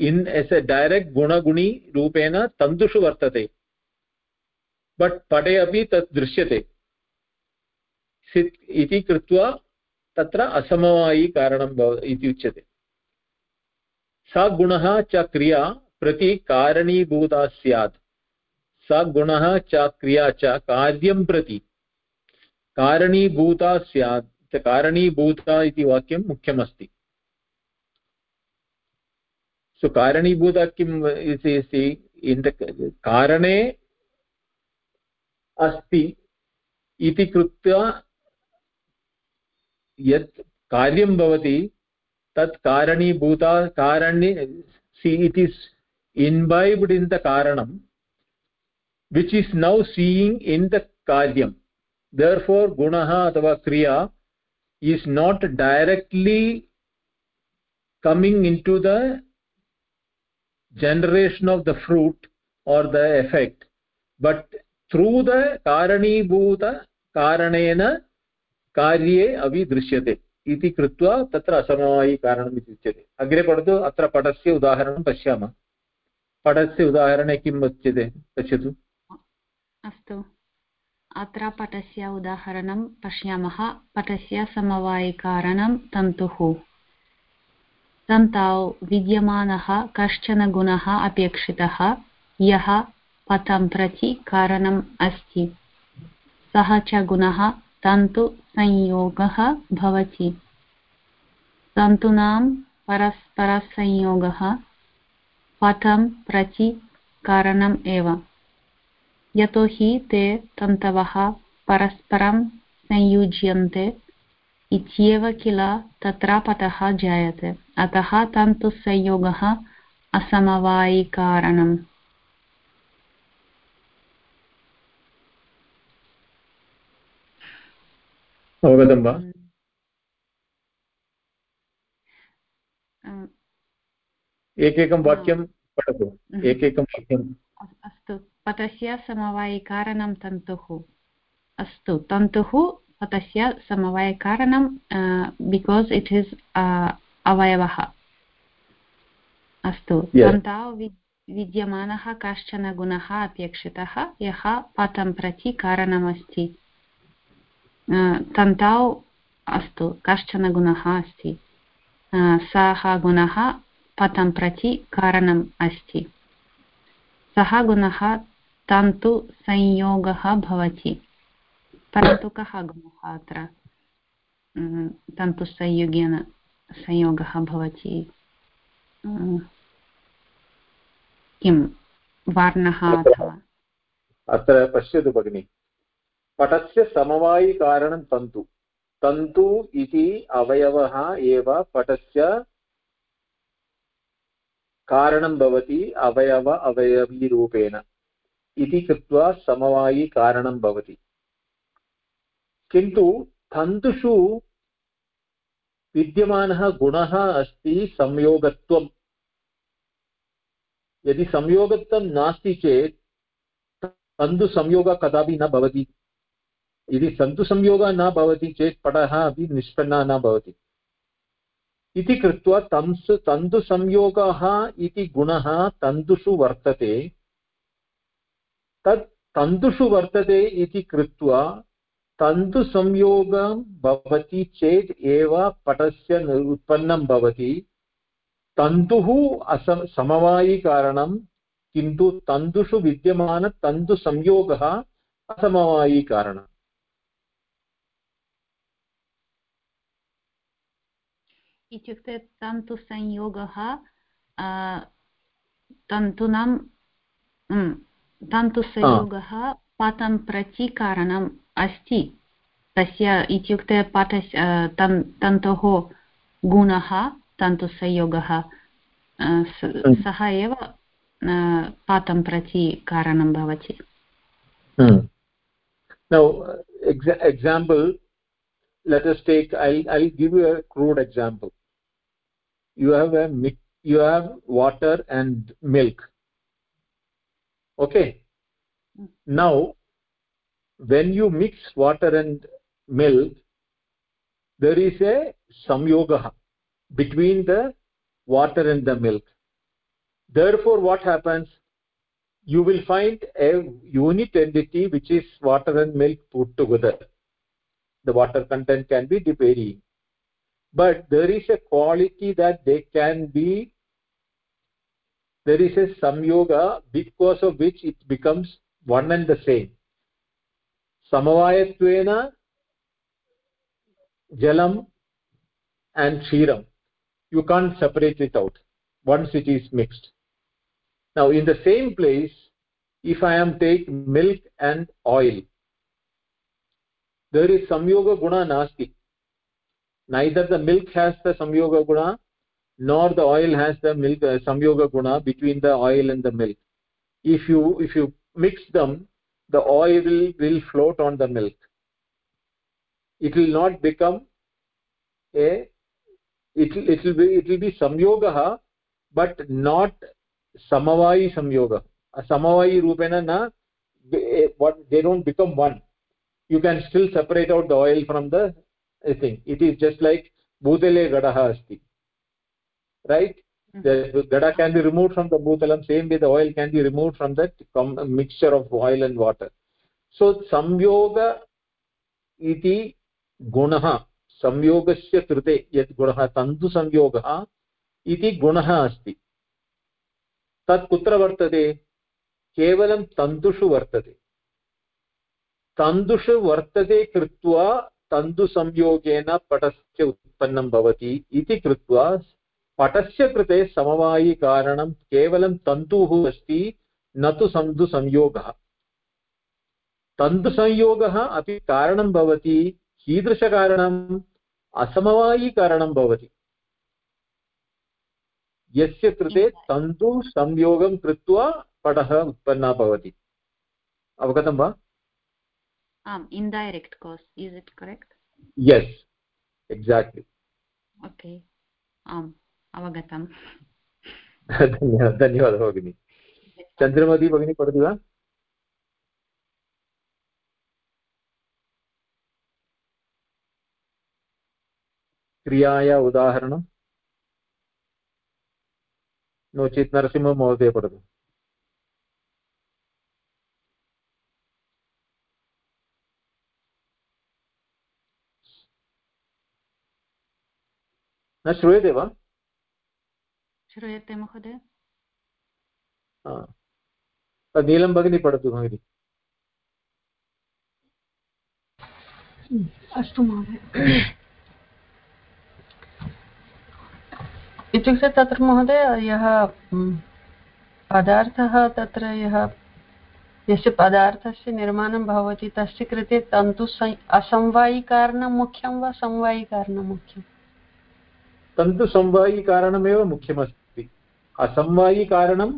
in as a direct गुणगुणी तन्तुषु वर्तते बट् पटे अपि तत् दृश्यते इति कृत्वा तत्र असमवायी कारणं भव, इति उच्यते। सा गुणः च क्रिया प्रति कारणीभूता स्यात्। स गुणः च क्रिया च कार्यं प्रति कारणीभूता स्यात्। कारणीभूता इति वाक्यं मुख्यमस्ति। सो कारणीभूता किम् इति कारणे अस्ति इति कृत्वा यत् कार्यं भवति तत् कारणीभूता कारणी see it is imbibed in the karanam which is now seeing in the karyam therefore gunaha athava kriya is not directly coming into the generation of the fruit or the effect but through the karanibhuta karanena कार्ये अविदृश्यते इति कृत्वा तत्र असमवायिकारणम् इति उच्यते। अग्रे पठतु, अत्र पटस्य उदाहरणं पश्यामः। पटस्य उदाहरणे किम् उच्यते? पश्यतु। अस्तु। अत्र पटस्य उदाहरणं पश्यामः। पटस्य समवायिकारणं तन्तुः। तन्तौ विद्यमानः कश्चन गुणः अपेक्षितः। यः पथं प्रति कारणम् अस्ति। सः च गुणः तन्तुसंयोगः भवति। तन्तूनां परस्परसंयोगः पथं प्रति कारणम् एव। यतोहि ते तन्तवः परस्परं संयुज्यन्ते इत्येव किल तत्र पतः जायते। अतः तन्तुसंयोगः असमवायिकारणम्। अवगतं वा? एकैकं वाक्यं पठतु। एकैकं वाक्यं। अस्तु। पतस्य समवायिकारणं तन्तुः। अस्तु। तन्तुः पतस्य समवायकारणं बिकास् इट् इस् अवयवः। अस्तु। तन्तौ विद्यमानः कश्चन गुणः अपेक्षितः। यः पतं प्रति कारणमस्ति। तन्तौ अस्तु कश्चन गुणः अस्ति सः गुणः पतं प्रति कारणम् अस्ति सः गुणः तन्तुसंयोगः भवति परन्तु कः गुणः अत्र तन्तुसंयोगेन संयोगः भवति किं वर्णः अथवा अत्र पश्यतु भगिनि पटस्य समवायिकारणं तन्तु। तन्तु इति अवयवः एव पटस्य कारणं भवति अवयव अवयवीरूपेण। इति कृत्वा समवायिकारणं भवति। किन्तु तन्तुषु विद्यमानः गुणः अस्ति संयोगत्वम् यदि संयोगत्वं नास्ति चेत् तन्तुसंयोगः कदापि न भवति। यदि तन्तुसंयोगः न भवति चेत् पटः अपि निष्पन्नः न भवति। इति कृत्वा तन्तु तन्तुसंयोगः इति गुणः तन्तुषु वर्तते। तत् तन्तुषु वर्तते इति कृत्वा तन्तुसंयोगं भवति चेत् एव पटस्य उत्पन्नं भवति। तन्तुः असम समवायिकारणं, किन्तु तन्तुषु विद्यमानतन्तुसंयोगः असमवायिकारणम्। इत्युक्ते तन्तुसंयोगः तन्तूनां तन्तुसंयोगः पातं प्रति कारणम् अस्ति तस्य इत्युक्ते पाठस्य तन्तोः गुणः तन्तुसंयोगः सः एव पातं प्रति कारणं भवति Now, exa example, let us take, I'll, I'll give you a crude example. You have a you have water and milk. Okay. Mm. Now when you mix water and milk there is a samyoga between the water and the milk. Therefore what happens? You will find a unit entity which is water and milk put together. The water content can be varying but there is a quality that they can be there is a samyoga because of which it becomes one and the same. Samavayatvena jalam and kshiram. You can't separate it out. Once it is mixed. Now in the same place if i am take milk and oil there is samyoga guna nasti neither the milk has the samyoga guna nor the oil has the milk uh, samyoga guna between the oil and the milk. If you if you mix them the oil will, will float on the milk. It will not become a it will, it will be it will be samyogah but not samavayi samyoga. Samavayi rupena na what they don't become one. You can still separate out the oil from the thing it is just like bhutale gadaha asti right the gada can be removed from the bhutalam same way the oil can be removed from that mixture of oil and water so samyoga iti गुणः संयोगस्य कृते यत् गुणः तन्तुसंयोगः इति गुणः अस्ति तत् कुत्र वर्तते केवलं तन्तुषु वर्तते तन्तुषु वर्तते कृत्वा तन्तुसंयोगेन पटस्य उत्पन्नं भवति इति कृत्वा पटस्य कृते समवायिकारणं केवलं तन्तुः अस्ति, न तु तन्तुसंयोगः तन्तुसंयोगः अपि कारणं भवति कीदृशकारणम् असमवायिकारणं भवति। यस्य कृते तन्तुसंयोगं कृत्वा पटः उत्पन्नः भवति। अवगतं वा? आम् indirect cause is it correct yes exactly okay आम् अवगतम् धन्यवादः भगिनि चन्द्रमती भगिनी पठति वा क्रियाया उदाहरणं नो चेत् नरसिंहमहोदय पठतु न श्रूयते वा श्रूयते महोदय नीलं भगिनी पठतु भगिनि अस्तु महोदय इत्युक्ते तत्र महोदय यः पदार्थः तत्र यः यस्य पदार्थस्य निर्माणं भवति तस्य कृते तन्तु असमवायिकारणं मुख्यं वा समवायिकारणं मुख्यम् तन्तुसंवायिकारणमेव मुख्यमस्ति। असंवायिकारणं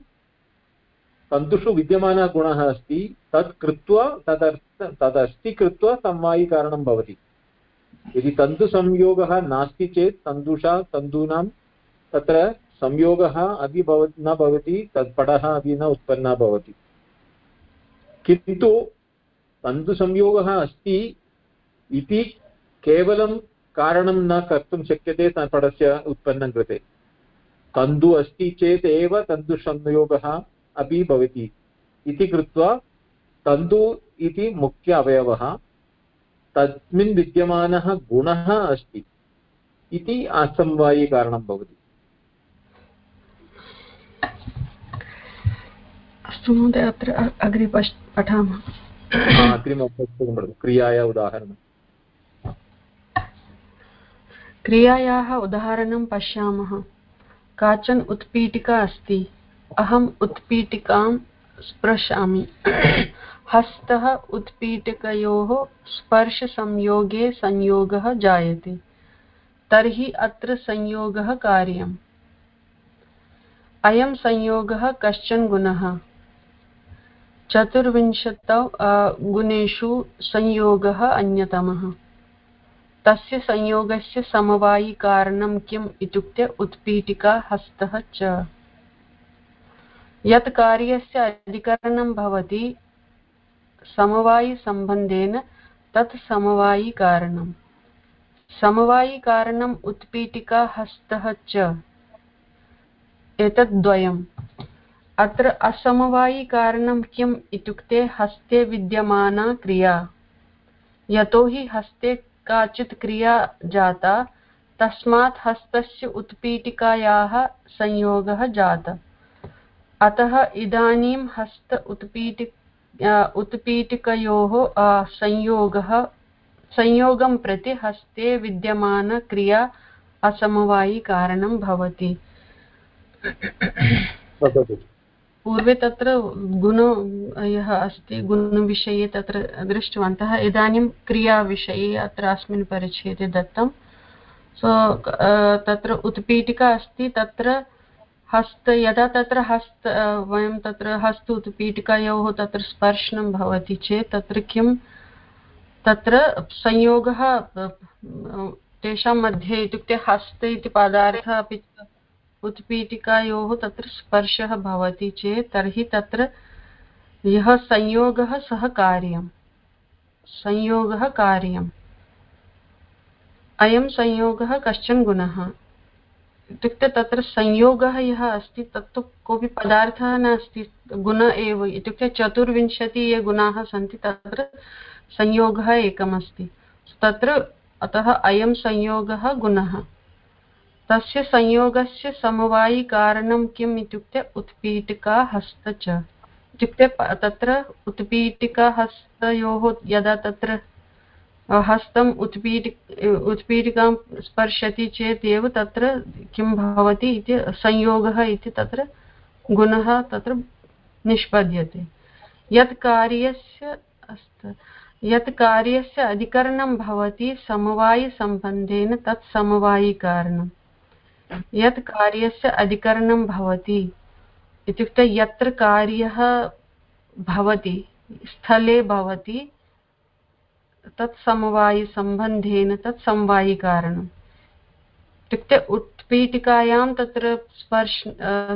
तन्तुषु विद्यमानः गुणः अस्ति, तत् कृत्वा तदर्थ, तदस्ति कृत्वा संवायिकारणं भवति। यदि तन्तुसंयोगः नास्ति चेत् तन्तुषा तन्तूनां तत्र संयोगः अपि भव न भवति तत् पडः अपि न उत्पन्नः भवति। किन्तु तन्तुसंयोगः अस्ति इति केवलं कारणं न कर्तुं शक्यते पडस्य उत्पन्नं कृते। तन्तु अस्ति चेत् एव तन्तुसंयोगः अपि भवति। इति कृत्वा तन्तु इति मुख्य अवयवः तस्मिन् विद्यमानः गुणः अस्ति। इति असमवायिकारणं भवति। अस्तु महोदय अत्र अग्रे पठामः। क्रियाया उदाहरणं क्रियायाः उदाहरणं पश्यामः। काचन उत्पीठिका अस्ति। अहम् उत्पीठिकां स्पृशामि। हस्तः उत्पीठिकयोः स्पर्शसंयोगे संयोगः जायते। तर्हि अत्र संयोगः कार्यम्। अयं संयोगः कश्चन गुणः? चतुर्विंशतौ गुणेषु संयोगः अन्यतमः। तस्य संयोगस्य समवायिकारणं किम् इत्युक्ते उत्पीठिका हस्तः च। यत् कार्यस्य अधिकरणं भवति समवायिसम्बन्धेन, तत् समवायिकारणम् समवायिकारणम् उत्पीठिका हस्तः च। एतद्द्वयम् अत्र असमवायिकारणं किम् इत्युक्ते हस्ते विद्यमाना क्रिया। यतोहि हस्ते काचित् क्रिया जाता, तस्मात् हस्तस्य उत्पीठिकायाः संयोगः जातः। अतः इदानीं हस्त उत्पीठि उत्पीठिकयोः संयोगः, संयोगं प्रति हस्ते विद्यमानक्रिया असमवायिकारणं भवति। पूर्वे तत्र गुण, यः अस्ति, गुणविषये तत्र दृष्टवन्तः। इदानीं क्रियाविषये अत्र अस्मिन् परिच्छेदे दत्तं। सो तत्र उत्पीठिका अस्ति, तत्र हस्त, यदा तत्र हस्त वयं तत्र हस्त उत्पीठिकायोः तत्र स्पर्शनं भवति चेत्, तत्र किं, तत्र संयोगः तेषां मध्ये इत्युक्ते हस्त इति पदार्थः अपि उत्पीठिकायोः तत्र स्पर्शः भवति चेत् तर्हि तत्र यः संयोगः सः कार्यं। संयोगः कार्यम् अयं संयोगः कश्चन गुणः? इत्युक्ते तत्र संयोगः यः अस्ति, तत्तु कोऽपि पदार्थः नास्ति, गुण एव। इत्युक्ते चतुर्विंशति ये गुणाः सन्ति, तत्र संयोगः एकमस्ति। तत्र अतः अयं संयोगः गुणः। तस्य संयोगस्य समवायिकारणं किम् इत्युक्ते उत्पीठिका हस्त च। इत्युक्ते तत्र उत्पीठिका हस्तयोः यदा तत्र हस्तम् उत्पीठि उत्पीठिकां स्पर्शति चेत् एव तत्र किं भवति इति, संयोगः इति तत्र गुणः तत्र निष्पद्यते। यत् कार्यस्य यत् कार्यस्य अधिकरणं भवति समवायिसम्बन्धेन तत् समवायिकारणं यत् कार्यस्य अधिकरणं भवति इत्युक्ते यत्र कार्यः भवति, स्थले भवति, तत् समवायिसम्बन्धेन, तत् समवायिकारणम्। इत्युक्ते उत्पीठिकायां तत्र स्पर्श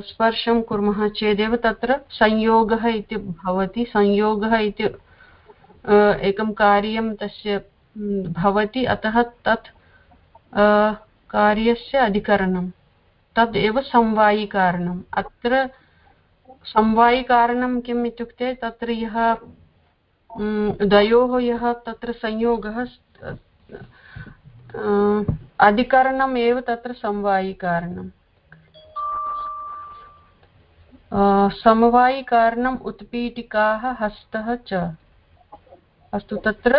स्पर्शं कुर्मः चेदेव तत्र संयोगः इति भवति, संयोगः इति एकं कार्यं तस्य, भवति, अतः तत् कार्यस्य अधिकरणं। तदेव समवायिकारणम्। अत्र समवायिकारणं किम् इत्युक्ते तत्र यः द्वयोः यः तत्र संयोगः अधिकरणम् एव तत्र समवायिकारणम्। समवायिकारणम् उत्पीठिकाः हस्तः च। अस्तु तत्र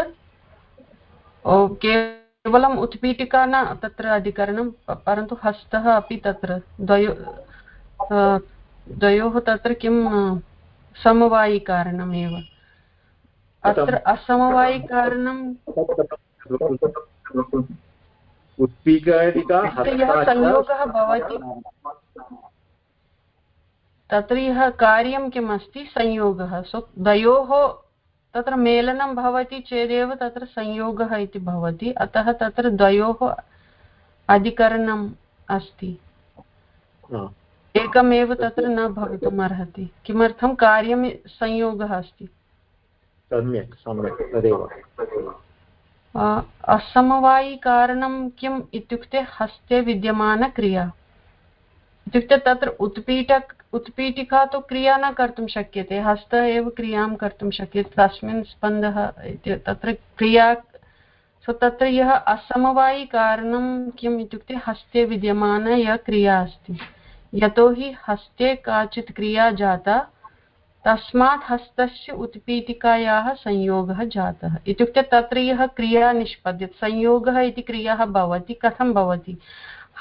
केवलम् उत्पीठिका न तत्र अधिकरणं परन्तु हस्तः अपि तत्र द्वयो द्वयोः तत्र किं समवायिकारणमेव। अत्र असमवायिकारणं संयोगः भवति तत्र यः कार्यं किम् अस्ति संयोगः। सो द्वयोः तत्र मेलनं भवति चेदेव तत्र संयोगः इति भवति। अतः तत्र द्वयोः अधिकरणम् अस्ति। एकमेव तत्र न भवितुम् अर्हति। किमर्थं कार्यं संयोगः अस्ति? सम्यक् सम्यक् तदेव। असमवायिकारणं किम् इत्युक्ते हस्ते विद्यमानक्रिया। इत्युक्ते तत्र उत्पीठक उत्पीठिका तु क्रिया न कर्तुं शक्यते, हस्तः एव क्रियाँ कर्तुं शक्यते, तस्मिन् स्पन्दः तत्र क्रिया, सो तत्र यः असमवायिकारणं किम् इत्युक्ते हस्ते विद्यमान या क्रिया अस्ति। यतोहि हस्ते काचित् क्रिया जाता, तस्मात् हस्तस्य उत्पीठिकायाः संयोगः जातः। इत्युक्ते तत्र यः क्रिया निष्पद्यते, संयोगः इति क्रिया भवति, कथं भवति?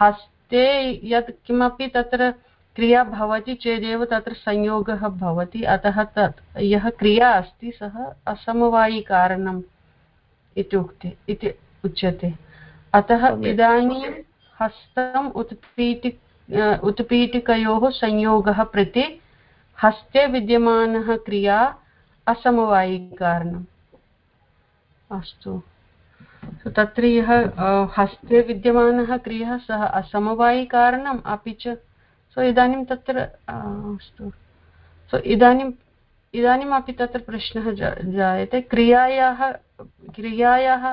हस्ते यत् किमपि तत्र क्रिया भवति चेदेव तत्र संयोगः भवति अतः तत् यः क्रिया अस्ति सः असमवायिकारणम् इत्युक्ते इति उच्यते। अतः इदानीं हस्तम् उत्पीठि उत्पीठिकयोः संयोगः प्रति हस्ते विद्यमानः क्रिया असमवायिकारणम्। अस्तु। तत्र यः हस्ते विद्यमानः क्रियः सः असमवायिकारणम् अपि च सो इदानीं तत्र अस्तु। सो इदानीम् इदानीमपि तत्र प्रश्नः जायते। क्रियायाः क्रियायाः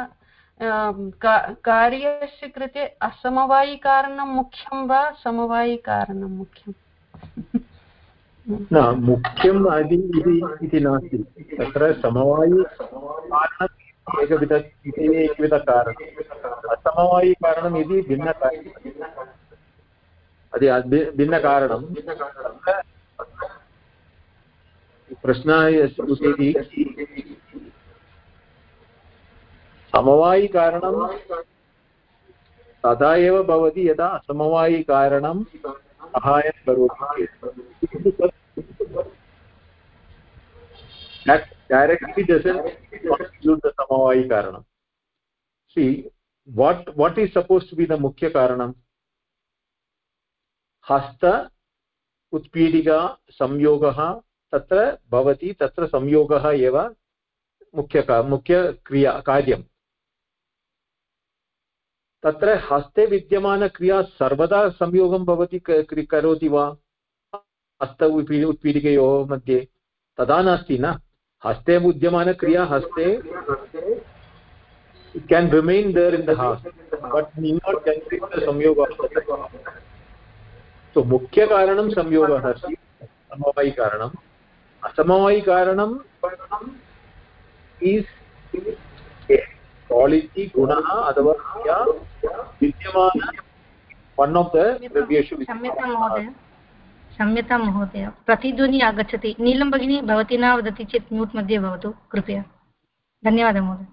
कार्यस्य कृते असमवायिकारणं मुख्यं वा समवायिकारणं मुख्यम् न मुख्यम् अदि इति नास्ति। तत्र समवायिकारणम् एकविध एकविधकारणम्। असमवायिकारणम् इति भिन्नकारणम् अति भिन्नकारणं प्रश्नः अस्ति समवायिकारणं तथा एव भवति यदा असमवायिकारणं सहायं करोति डैरेक्ट्लि डसन्ट्यूट् समवायिकारणं see what what is suppose hasta उत्पीठिकासंयोगः तत्र भवति, तत्र संयोगः एव मुख्य मुख्यक्रिया कार्यं तत्र हस्ते विद्यमानक्रिया सर्वदा संयोगं भवति करोति वा? हस्त उत्पीठिकयोः मध्ये तथा नास्ति न। हस्ते विद्यमानक्रिया हस्ते can remain there in the has but संयोगः। सो मुख्यकारणं संयोगः अस्ति समवायिकारणम् असमवायिकारणं is क्वालिटि गुणः अथवा विद्यमान। वन् आफ् द्रव्येषु क्षम्यतां महोदय। क्षम्यतां महोदय। प्रतिध्वनि आगच्छति। नीलं भगिनी भवती न वदति चेत् म्यूट् मध्ये भवतु। कृपया। धन्यवादः महोदय।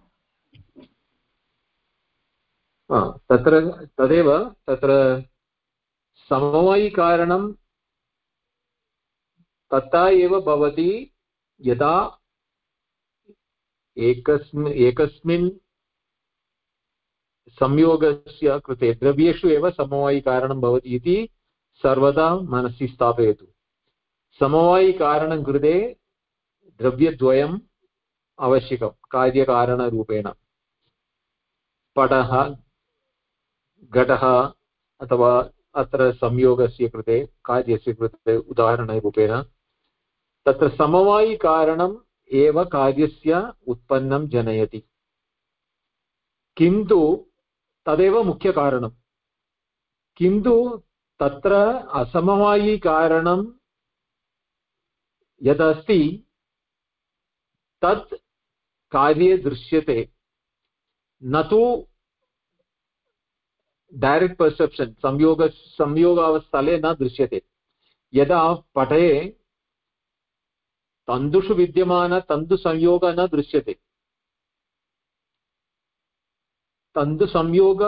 तत्र तदेव तत्र समवायिकारणं तथा एव भवति यदा एकस्मिन् एकस्मिन् संयोगस्य कृते, द्रव्येषु एव समवायिकारणं भवति इति सर्वदा मनसि स्थापयतु। समवायिकारणं कृते द्रव्यद्वयम् आवश्यकं, कार्यकारणरूपेण। पटः, घटः अथवा अत्र संयोगस्य कृते, कार्यस्य कृते उदाहरणरूपेण तत्र समवायिकारणम् एव कार्यस्य उत्पन्नं जनयति। किन्तु तदेव मुख्यकारणं किन्तु तत्र असमवायिकारणं यदस्ति, तत् कार्ये दृश्यते। न तु डैरेक्ट् पर्सेप्शन् संयोग संयोगावस्थले न दृश्यते यदा पटे तन्तुषु विद्यमानतन्तुसंयोगः न दृश्यते तन्तुसंयोग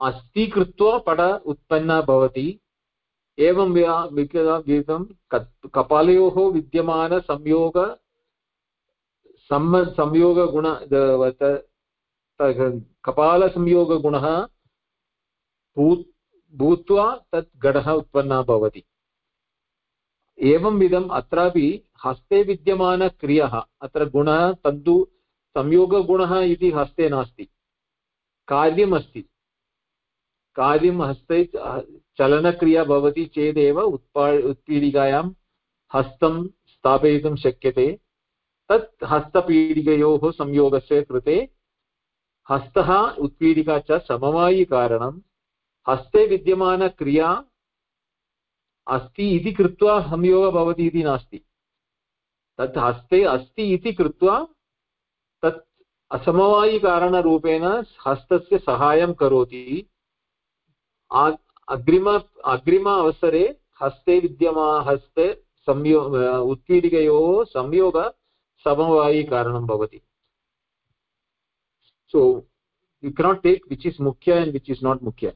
अस्ति कृत्वा पट उत्पन्ना भवति एवं विधं कपालयोः विद्यमानसंयोग संयोगगुण कपालसंयोगगुणः भूत्वा तत् घटः उत्पन्नः भवति। एवं विधम् अत्रापि हस्ते विद्यमानक्रियः, अत्र गुणः, तन्तु, संयोगगुणः इति हस्ते नास्ति। कार्यमस्ति कार्यं हस्ते चलनक्रिया भवति चेदेव उत्पा उत्पीठिकायां हस्तं स्थापयितुं शक्यते। तत् हस्तपीठिकयोः संयोगस्य कृते हस्तः उत्पीठिका च समवायिकारणं हस्ते विद्यमानक्रिया अस्ति इति कृत्वा संयोगः भवति इति नास्ति। तत् हस्ते अस्ति इति कृत्वा तत् असमवायिकारणरूपेण हस्तस्य सहायं करोति। अग्रिम अग्रिम अवसरे हस्ते विद्यमा, हस्ते संयो उत्पीठिकयोः संयोग समवायिकारणं भवति। So you cannot take which is मुख्य and which is not mukhya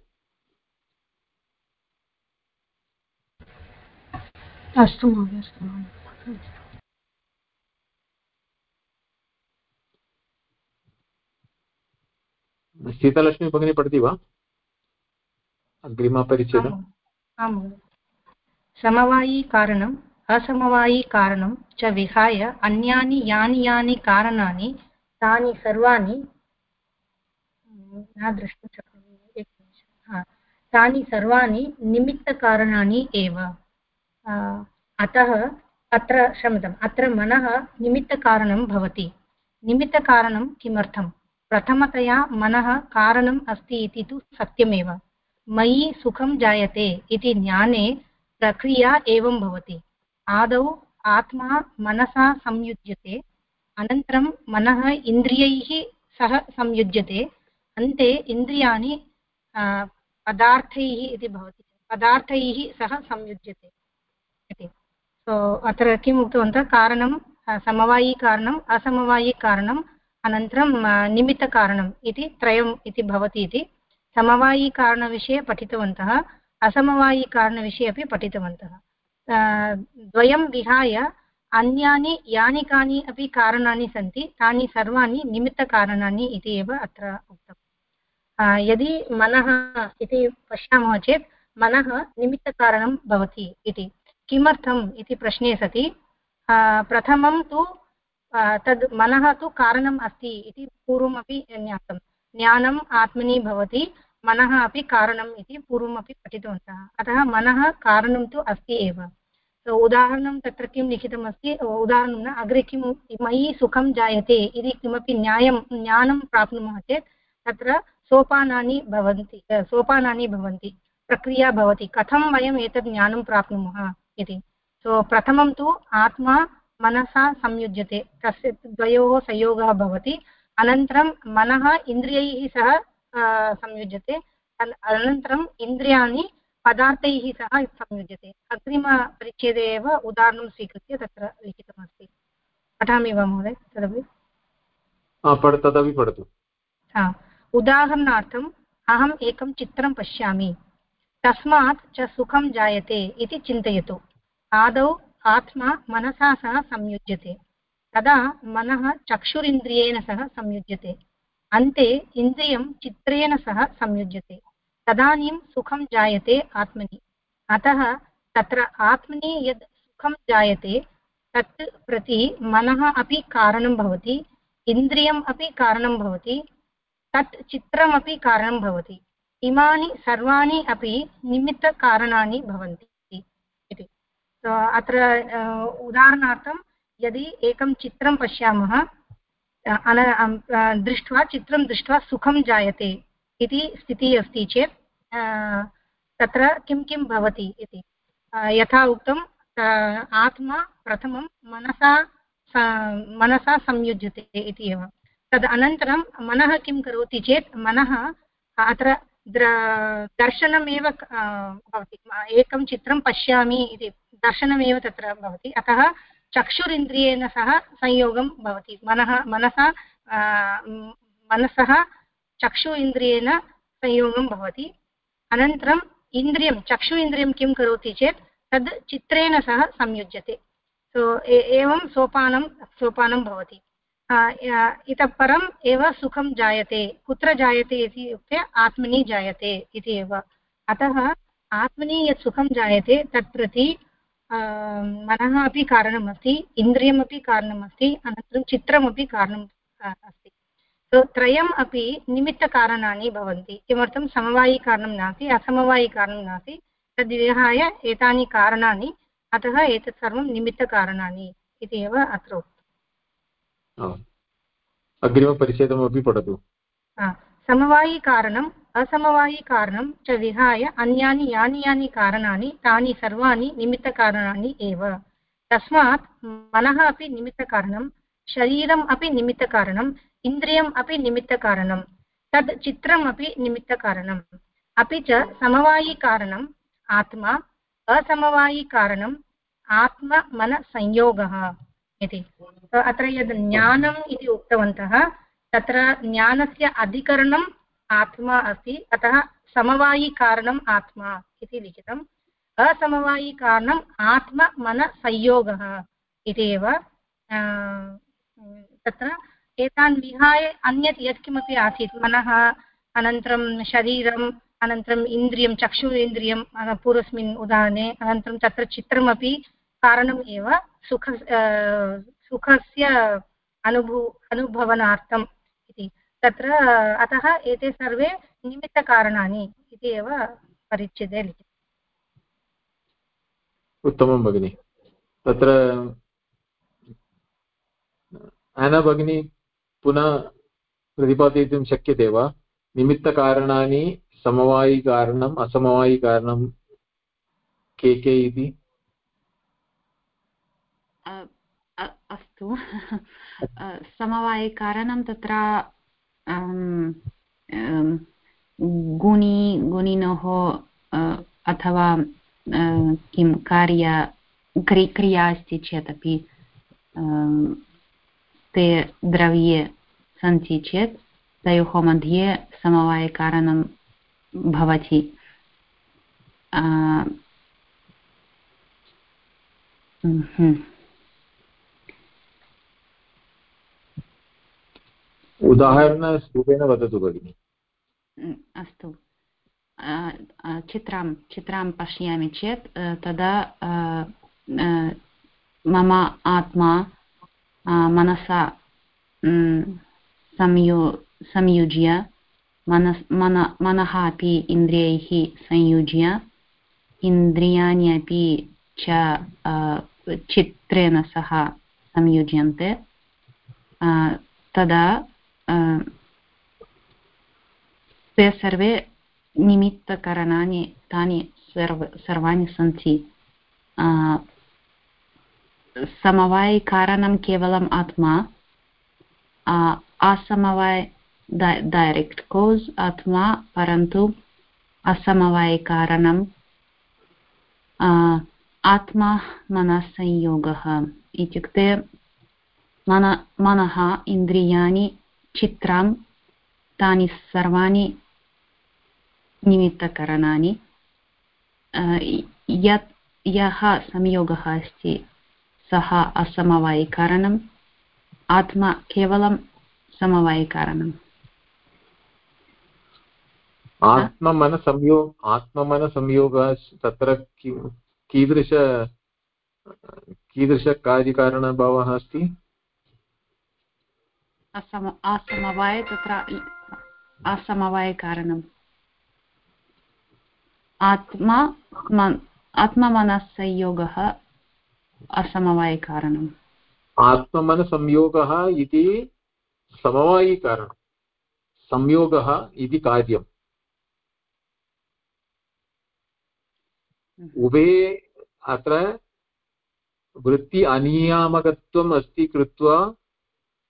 अस्तु महोदय अस्तु सीतालक्ष्मी भगिनी पठति वा अग्रिमपरिच्छेदम् आम् समवायिकारणम् असमवायिकारणं च विहाय अन्यानि यानि यानि कारणानि तानि सर्वाणि न द्रष्टुं शक्नोमि एकनिमिषं तानि सर्वाणि निमित्तकारणानि एव अतः अत्र क्षम्यताम्, अत्र मनः निमित्तकारणं भवति। निमित्तकारणं किमर्थं? प्रथमतया मनः कारणम् अस्ति इति तु सत्यमेव। मयि सुखं जायते इति ज्ञाने प्रक्रिया एवं भवति। आदौ आत्मा मनसा संयुज्यते, अनन्तरं मनः इन्द्रियैः सह संयुज्यते, अन्ते इन्द्रियाणि पदार्थैः इति भवति। पदार्थैः सह संयुज्यते। इति। सो अत्र किम् उक्तवन्तः? कारणं समवायिकारणम् असमवायिकारणं अनन्तरं निमित्तकारणम् इति त्रयम् इति भवति इति। समवायिकारणविषये पठितवन्तः असमवायिकारणविषये अपि पठितवन्तः। द्वयं विहाय अन्यानि, यानि कानि अपि कारणानि सन्ति, तानि सर्वाणि निमित्तकारणानि इति एव अत्र उक्तम् यदि मनः इति पश्यामः चेत्, मनः निमित्तकारणं भवति इति। किमर्थम् इति प्रश्ने सति। प्रथमं तु तद् मनः तु कारणम् अस्ति इति पूर्वमपि ज्ञातं। ज्ञानम् आत्मनि भवति, मनः अपि कारणम् इति पूर्वमपि पठितवन्तः। अतः मनः कारणं तु अस्ति एव। उदाहरणं तत्र किं लिखितमस्ति? उदाहरणं न, अग्रे किं, मयि सुखं जायते इति किमपि न्यायं, ज्ञानं प्राप्नुमः चेत्, तत्र सोपानानि भवन्ति सोपानानि भवन्ति, प्रक्रिया भवति। कथं वयम् एतत् ज्ञानं प्राप्नुमः? इति। सो प्रथमं तु आत्मा मनसा संयुज्यते। तस्य द्वयोः संयोगः भवति। अनन्तरं मनः इन्द्रियैः सह संयुज्यते। अनन्तरम् इन्द्रियाणि पदार्थैः सह संयुज्यते। अग्रिमपरिच्छेदे एव उदाहरणं स्वीकृत्य तत्र लिखितमस्ति। पठामि वा महोदय? तदपि? तदपि पठतु। उदाहरणार्थम् अहम् एकं चित्रं पश्यामि। तस्मात् च सुखं जायते इति चिन्तयतु। आदौ आत्मा मनसा सह संयुज्यते। तदा मनः चक्षुरिन्द्रियेण सह संयुज्यते। अन्ते इन्द्रियं चित्रेण सह संयुज्यते। तदानीं सुखं जायते आत्मनि। अतः तत्र आत्मनि यद् सुखं जायते, तत् प्रति मनः अपि कारणं भवति, इन्द्रियम् अपि कारणं भवति, तत् चित्रमपि कारणं भवति। इमानि, सर्वाणि अपि निमित्तकारणानि भवन्ति इति। अत्र उदाहरणार्थं यदि एकं चित्रं पश्यामः अन दृष्ट्वा, चित्रं दृष्ट्वा सुखं जायते इति स्थितिः अस्ति चेत् तत्र किं किं भवति इति। यथा उक्तं आत्मा प्रथमं मनसा मनसा संयुज्यते इति एव। तद् अनन्तरं मनः किं करोति चेत्, मनः अत्र दर्शनमेव भवति। एकं चित्रं पश्यामि इति। दर्शनमेव तत्र भवति। अतः चक्षुरिन्द्रियेण सह संयोगं भवति। मनः, मनसा मनसः चक्षु इन्द्रियेण संयोगं भवति। अनन्तरम् इन्द्रियं चक्षु इन्द्रियं किं करोति चेत् तद् चित्रेण सह संयुज्यते। सो एवं सोपानं सोपानं भवति। इतः परम् एव सुखं जायते, कुत्र जायते इत्युक्ते आत्मनि जायते इति एव। अतः आत्मनि यत् सुखं जायते तत् प्रति मनः अपि कारणमस्ति, इन्द्रियमपि कारणमस्ति, अनन्तरं चित्रमपि कारणम् अस्ति। त्रयम् अपि निमित्तकारणानि भवन्ति। किमर्थं? समवायिकारणं नास्ति असमवायिकारणं नास्ति। तद्विहाय एतानि कारणानि, अतः एतत् सर्वं निमित्तकारणानि इति एव अत्र उक्तम्। अग्रिमपरिच्छेदमपि पठतु समवायिकारणम् असमवायिकारणं च विहाय अन्यानि यानि यानि कारणानि तानि सर्वाणि निमित्तकारणानि एव तस्मात् मनः अपि निमित्तकारणं शरीरम् अपि निमित्तकारणम् इन्द्रियम् अपि निमित्तकारणं तद् चित्रम् अपि निमित्तकारणम् अपि च समवायिकारणम् आत्मा असमवायिकारणम् आत्ममनसंयोगः इति। अत्र यद् ज्ञानम् इति उक्तवन्तः, तत्र ज्ञानस्य अधिकरणम् आत्मा अस्ति, अतः समवायिकारणम् आत्मा इति लिखितम्। असमवायिकारणम् आत्ममनसंयोगः इति एव। तत्र एतान् विहाय अन्यत् यत्किमपि आसीत्, मनः, अनन्तरं शरीरम्, अनन्तरम् इन्द्रियं चक्षु इन्द्रियं पूर्वस्मिन् उदाहरणे, अनन्तरं तत्र चित्रमपि कारणम् एव। सुख सुखस्य अनुभू अनुभवनार्थं इति। तत्र, अतः एते सर्वे निमित्तकारणानि इति एव परिच्छेदे उत्तमं भगिनि। तत्र, आना भगिनी, पुनः प्रतिपादयितुं शक्यते वा? निमित्तकारणानि समवायिकारणम्, असमवायिकारणं के के इति? अस्तु। समवायिकारणं तत्र गुणि, गुणिनोः अथवा किं कार्य क्रिया अस्ति चेदपि ते द्रव्ये सन्ति चेत्, तयोः मध्ये समवायकारणं भवति। उदाहरणरूपेण वदतु भगिनि। अस्तु। चित्रां चित्रां पश्यामि चेत् तदा मम आत्मा मनसा संयो, संयुज्य, मनस्, मन, मनः अपि इन्द्रियैः संयुज्य, इन्द्रियाणि अपि च चित्रेण सह संयुज्यन्ते। तदा ते सर्वे निमित्तकरणानि तानि सर्व सर्वाणि सन्ति समवायिकारणं केवलम् आत्मा असमवाय डैरेक्ट् कोस् आत्मा परन्तु असमवायिकारणं आत्मा मनसंयोगः इत्युक्ते मन मनः इन्द्रियाणि चित्रं तानि सर्वाणि निमित्तकरणानि यत् यः संयोगः अस्ति, सः असमवायिकारणम्, आत्मा केवलं समवायिकारणम्। आत्ममनसंयोग, आत्ममनसंयोगः तत्र कीदृश, कीदृशकार्यकारणभावः अस्ति? असम असमवाय तत्र असमवायकारणम् आत्मा आत्ममनस्संयोगः असमवायकारणम् आत्ममनसंयोगः इति समवायिकारणं संयोगः इति कार्यम्। हम्म। उभे अत्र वृत्ति अनियामकत्वम् अस्ति कृत्वा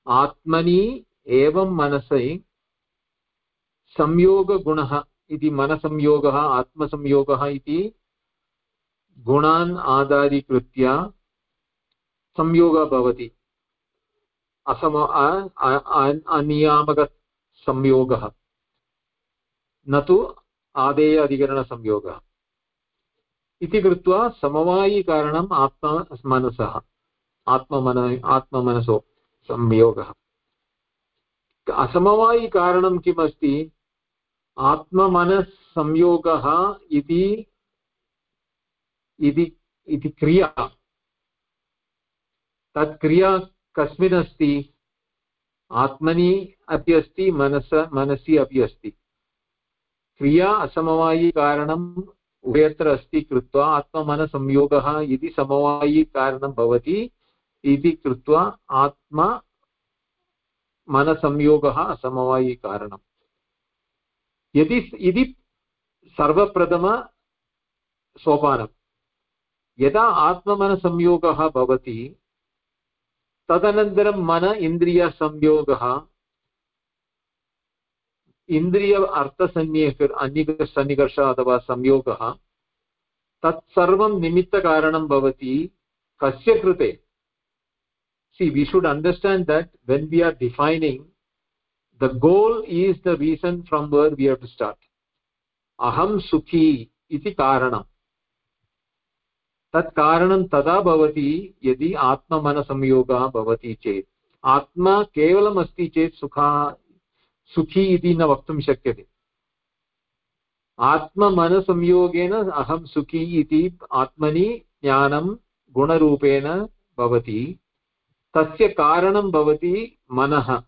आत्मनि एवं मनसि संयोगगुणः इति मनसंयोगः, आत्मसंयोगः इति गुणान् आधारीकृत्य संयोगः भवति। असम अनियामकसंयोगः। न तु आदेय अधिकरणसंयोगः इति कृत्वा समवायिकारणम् आत्मा मनसः, आत्ममन आत्ममनसो। संयोगः। असमवायिकारणं किम् अस्ति आत्ममनस्संयोगः इति इति क्रिया। तत् क्रिया कस्मिन् अस्ति? आत्मनि अपि अस्ति, मनस, मनसि अपि अस्ति। क्रिया असमवायिकारणम् उभयत्र अस्ति कृत्वा आत्ममनसंयोगः इति समवायिकारणं भवति। इति कृत्वा आत्मा मनसंयोगः असमवायिकारणम् यदि इति सर्वप्रथमसोपानं यदा आत्ममनसंयोगः भवति, तदनन्तरं मन इन्द्रियसंयोगः, इन्द्रिय अर्थसन्निह अन्निकर्ष अथवा संयोगः, तत्सर्वं निमित्तकारणं भवति कस्य कृते? see we should understand that when we are defining the goal is the reason from where we have to start aham sukhi iti karanam तत् कारणं तदा भवति यदि आत्ममनसंयोगः भवति चेत् आत्मा केवलम् अस्ति चेत् सुखा सुखी इति न वक्तुं शक्यते आत्ममनसंयोगेन अहं सुखी इति आत्मनि ज्ञानं गुणरूपेण भवति तस्य कारणं भवति मनः।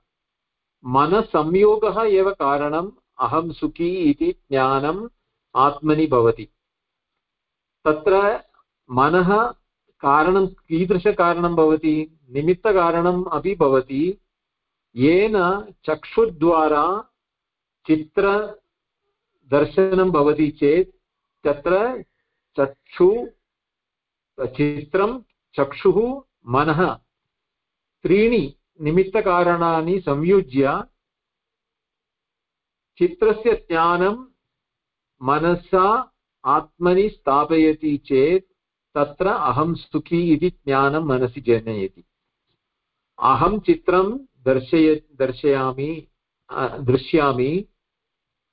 मनसंयोगः एव कारणम्, अहं सुखी इति ज्ञानम् आत्मनि भवति। तत्र मनः कारणं, कीदृशकारणं भवति, निमित्तकारणम् अपि भवति। येन चक्षुद्वारा चित्रदर्शनं भवति चेत्, तत्र चक्षु, चित्रं चक्षुः मनः। त्रीणि निमित्तकारणानि संयुज्य चित्रस्य ज्ञानं मनसा आत्मनि स्थापयति चेत् तत्र अहं सुखी इति ज्ञानं मनसि जनयति अहं चित्रं दर्शय दर्शयामि दृश्यामि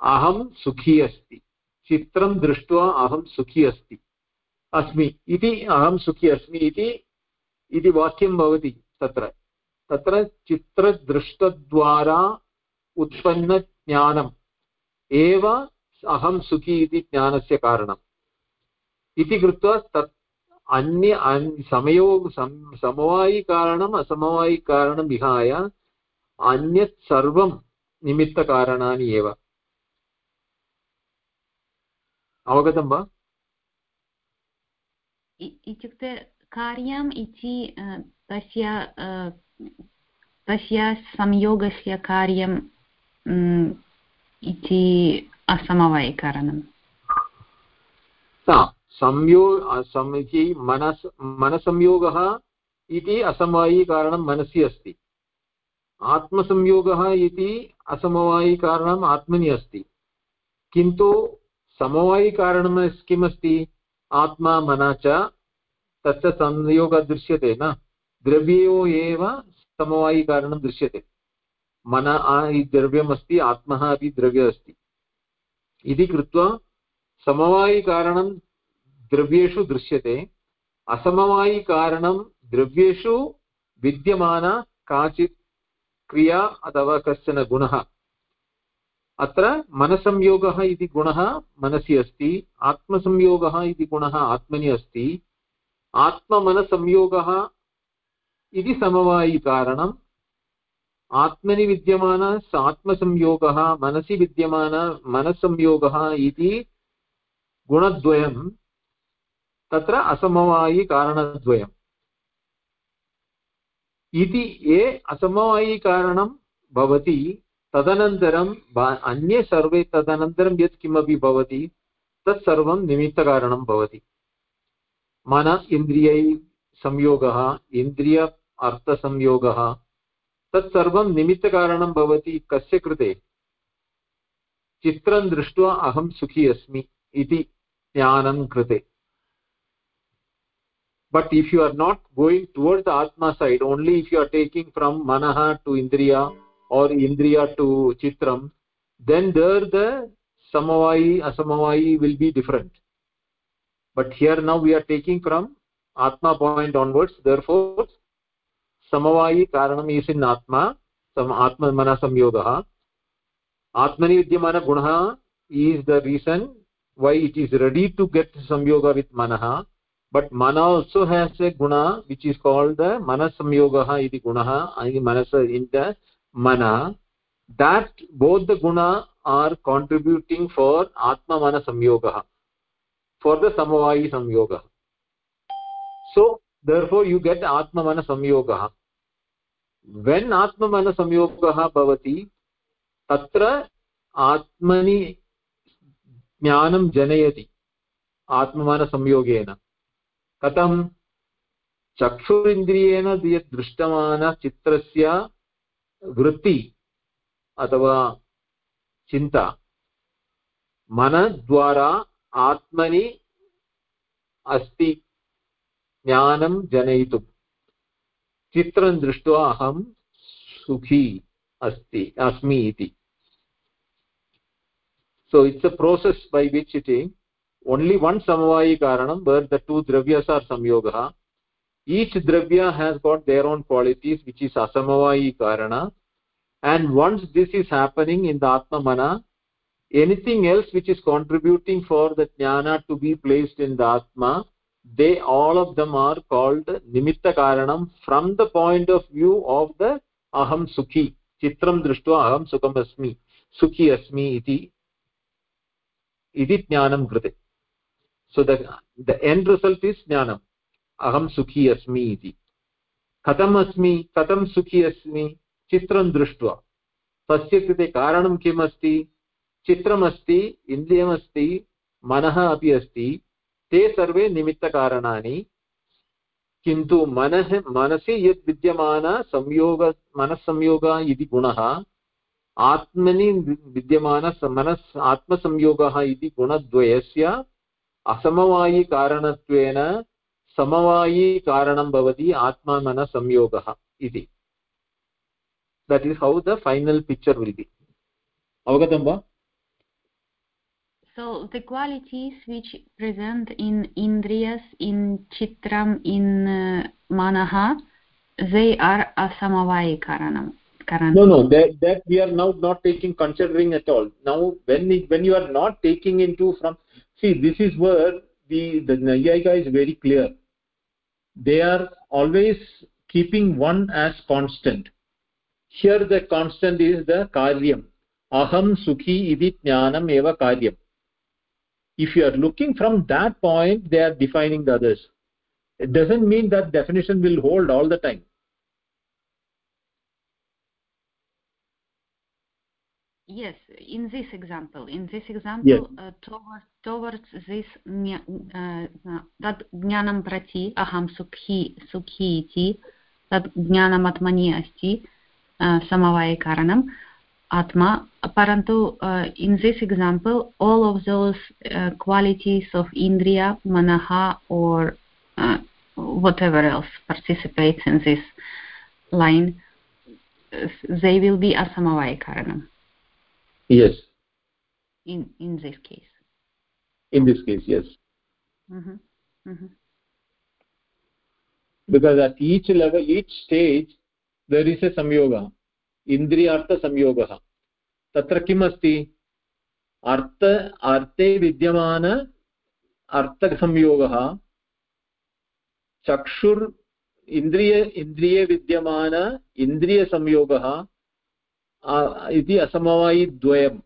अहं सुखी अस्ति चित्रं दृष्ट्वा अहं सुखी अस्ति अस्मि इति अहं सुखी अस्मि इति इति वाक्यं भवति तत्र तत्र चित्रदृष्टद्वारा उत्पन्नज्ञानम्। एव अहं सुखी इति ज्ञानस्य कारणम्। इति कृत्वा तत् अन्य समयो सम- समवायिकारणम्, असमवायिकारणं विहाय अन्यत् सर्वं निमित्तकारणानि एव। अवगतं वा? इत्युक्ते कार्यम् इति तस्य तस्य संयोगस्य कार्यम् इति असमवायिकारणम्। संयो इति मनस्, मनसंयोगः इति असमवायिकारणं मनसि अस्ति। आत्मसंयोगः इति असमवायिकारणम् आत्मनि अस्ति। किन्तु समवायिकारणं किमस्ति? आत्मा, मनः च, तस्य संयोगः दृश्यते न? द्रव्ययोः एव समवायिकारणं दृश्यते। मन द्रव्यमस्ति आत्मः अपि द्रव्य अस्ति। इति कृत्वा समवायिकारणं द्रव्येषु दृश्यते असमवायिकारणं द्रव्येषु विद्यमाना काचित् क्रिया अथवा कश्चन गुणः। अत्र मनसंयोगः इति गुणः मनसि अस्ति, आत्मसंयोगः इति गुणः आत्मनि अस्ति। आत्ममनसंयोगः इति समवायिकारणम् आत्मनि विद्यमान आत्मसंयोगः मनसि विद्यमान, मनसंयोगः इति गुणद्वयं, तत्र असमवायिकारणद्वयम् इति ये असमवायिकारणं भवति, तदनन्तरं अन्ये सर्वे तदनन्तरं यत् किमपि भवति तत्सर्वं निमित्तकारणं भवति। मन इन्द्रियै संयोगः, इन्द्रिय अर्थसंयोगः तत्सर्वं निमित्तकारणं भवति कस्य कृते चित्रं दृष्ट्वा अहं सुखी अस्मि इति ज्ञानं कृते but if you are not going towards the atma side only if you are taking from manaha to indriya or indriya to chitram then there the samavayi asamavayi will be different but here now we are taking from atma point onwards therefore समवायि कारणम् ईशिन् आत्मा, सम आत्मनः संयोगः। आत्मनि विद्यमानगुणः is the reason why it is ready to get संयोग with मनः। But मन also has a गुण which is called the मनसंयोगः इति गुणः मनस इन् द मन। दट् बोध् द गुण आर् कान्ट्रिब्यूटिङ्ग् फार् आत्ममनसंयोगः फार् द समवायि so therefore you get आत्ममनसंयोगः mana samyogah bhavati tatra atmani ज्ञानं जनयति, आत्ममानसंयोगेन। कथं? चक्षुरिन्द्रियेण यत् दृष्टमानचित्रस्य वृत्ति अथवा चिन्ता, मनद्वारा आत्मनि अस्ति ज्ञानं जनयितुं चित्रं दृष्ट्वा अहं सुखी अस्ति अस्मि इति so it's a process by which it is only one samavayi karanam where the two dravyas are samyoga each dravya has got their own qualities which is asamavayi karana and once this is happening in the atma mana anything else which is contributing for the jnana to be placed in the atma they all of them are called nimitta karanam from the point of view of the aham sukhi chitram drishtva aham sukham asmi sukhi asmi iti iti jnanam krite so the the end result is jnanam aham sukhi asmi iti कथम् अस्मि कथं सुखी अस्मि चित्रं दृष्ट्वा तस्य कृते कारणं किम् अस्ति चित्रमस्ति इन्द्रियमस्ति मनः अपि अस्ति ते सर्वे निमित्तकारणानि। किन्तु मनः, मनसि यत् विद्यमान संयोग, मनस्संयोग इति गुणः, आत्मनि विद्यमान मनस्, आत्मसंयोगः इति गुणद्वयस्य असमवायिकारणत्वेन समवायिकारणं भवति आत्मनसंयोगः इति। That is how the final picture will be अवगतं वा? So the qualities which present in Indriyas, in Chitram, in uh, Manaha, they are asamavayi karanam. No, no, that, that we are now not taking, considering at all. Now, when when you are not taking into from, see, this is where the, the Nayayika is very clear. they are always keeping one as constant here the constant is the karyam aham sukhi iti jnanam eva karyam if you are looking from that point they are defining the others it doesn't mean that definition will hold all the time yes in this example in this example yes. uh, towards towards this uh, that jnanam prati aham sukhi sukhi iti that jnanam atmani asti uh, samavaya karanam uh, atma. Parantu uh, in this example all of those uh, qualities of indriya manaha or uh, whatever else participates in this line they will be asamavaya karanam. Yes. In in this case. In this case yes. Mm -hmm. Mm -hmm. because at each level each stage there is a samyoga इन्द्रियार्थसंयोगः। तत्र किम् अस्ति अर्थ, अर्थे विद्यमान अर्थसंयोगः। चक्षुर्, इन्द्रिय, इन्द्रिये विद्यमान इन्द्रियसंयोगः इति असमवायिद्वयं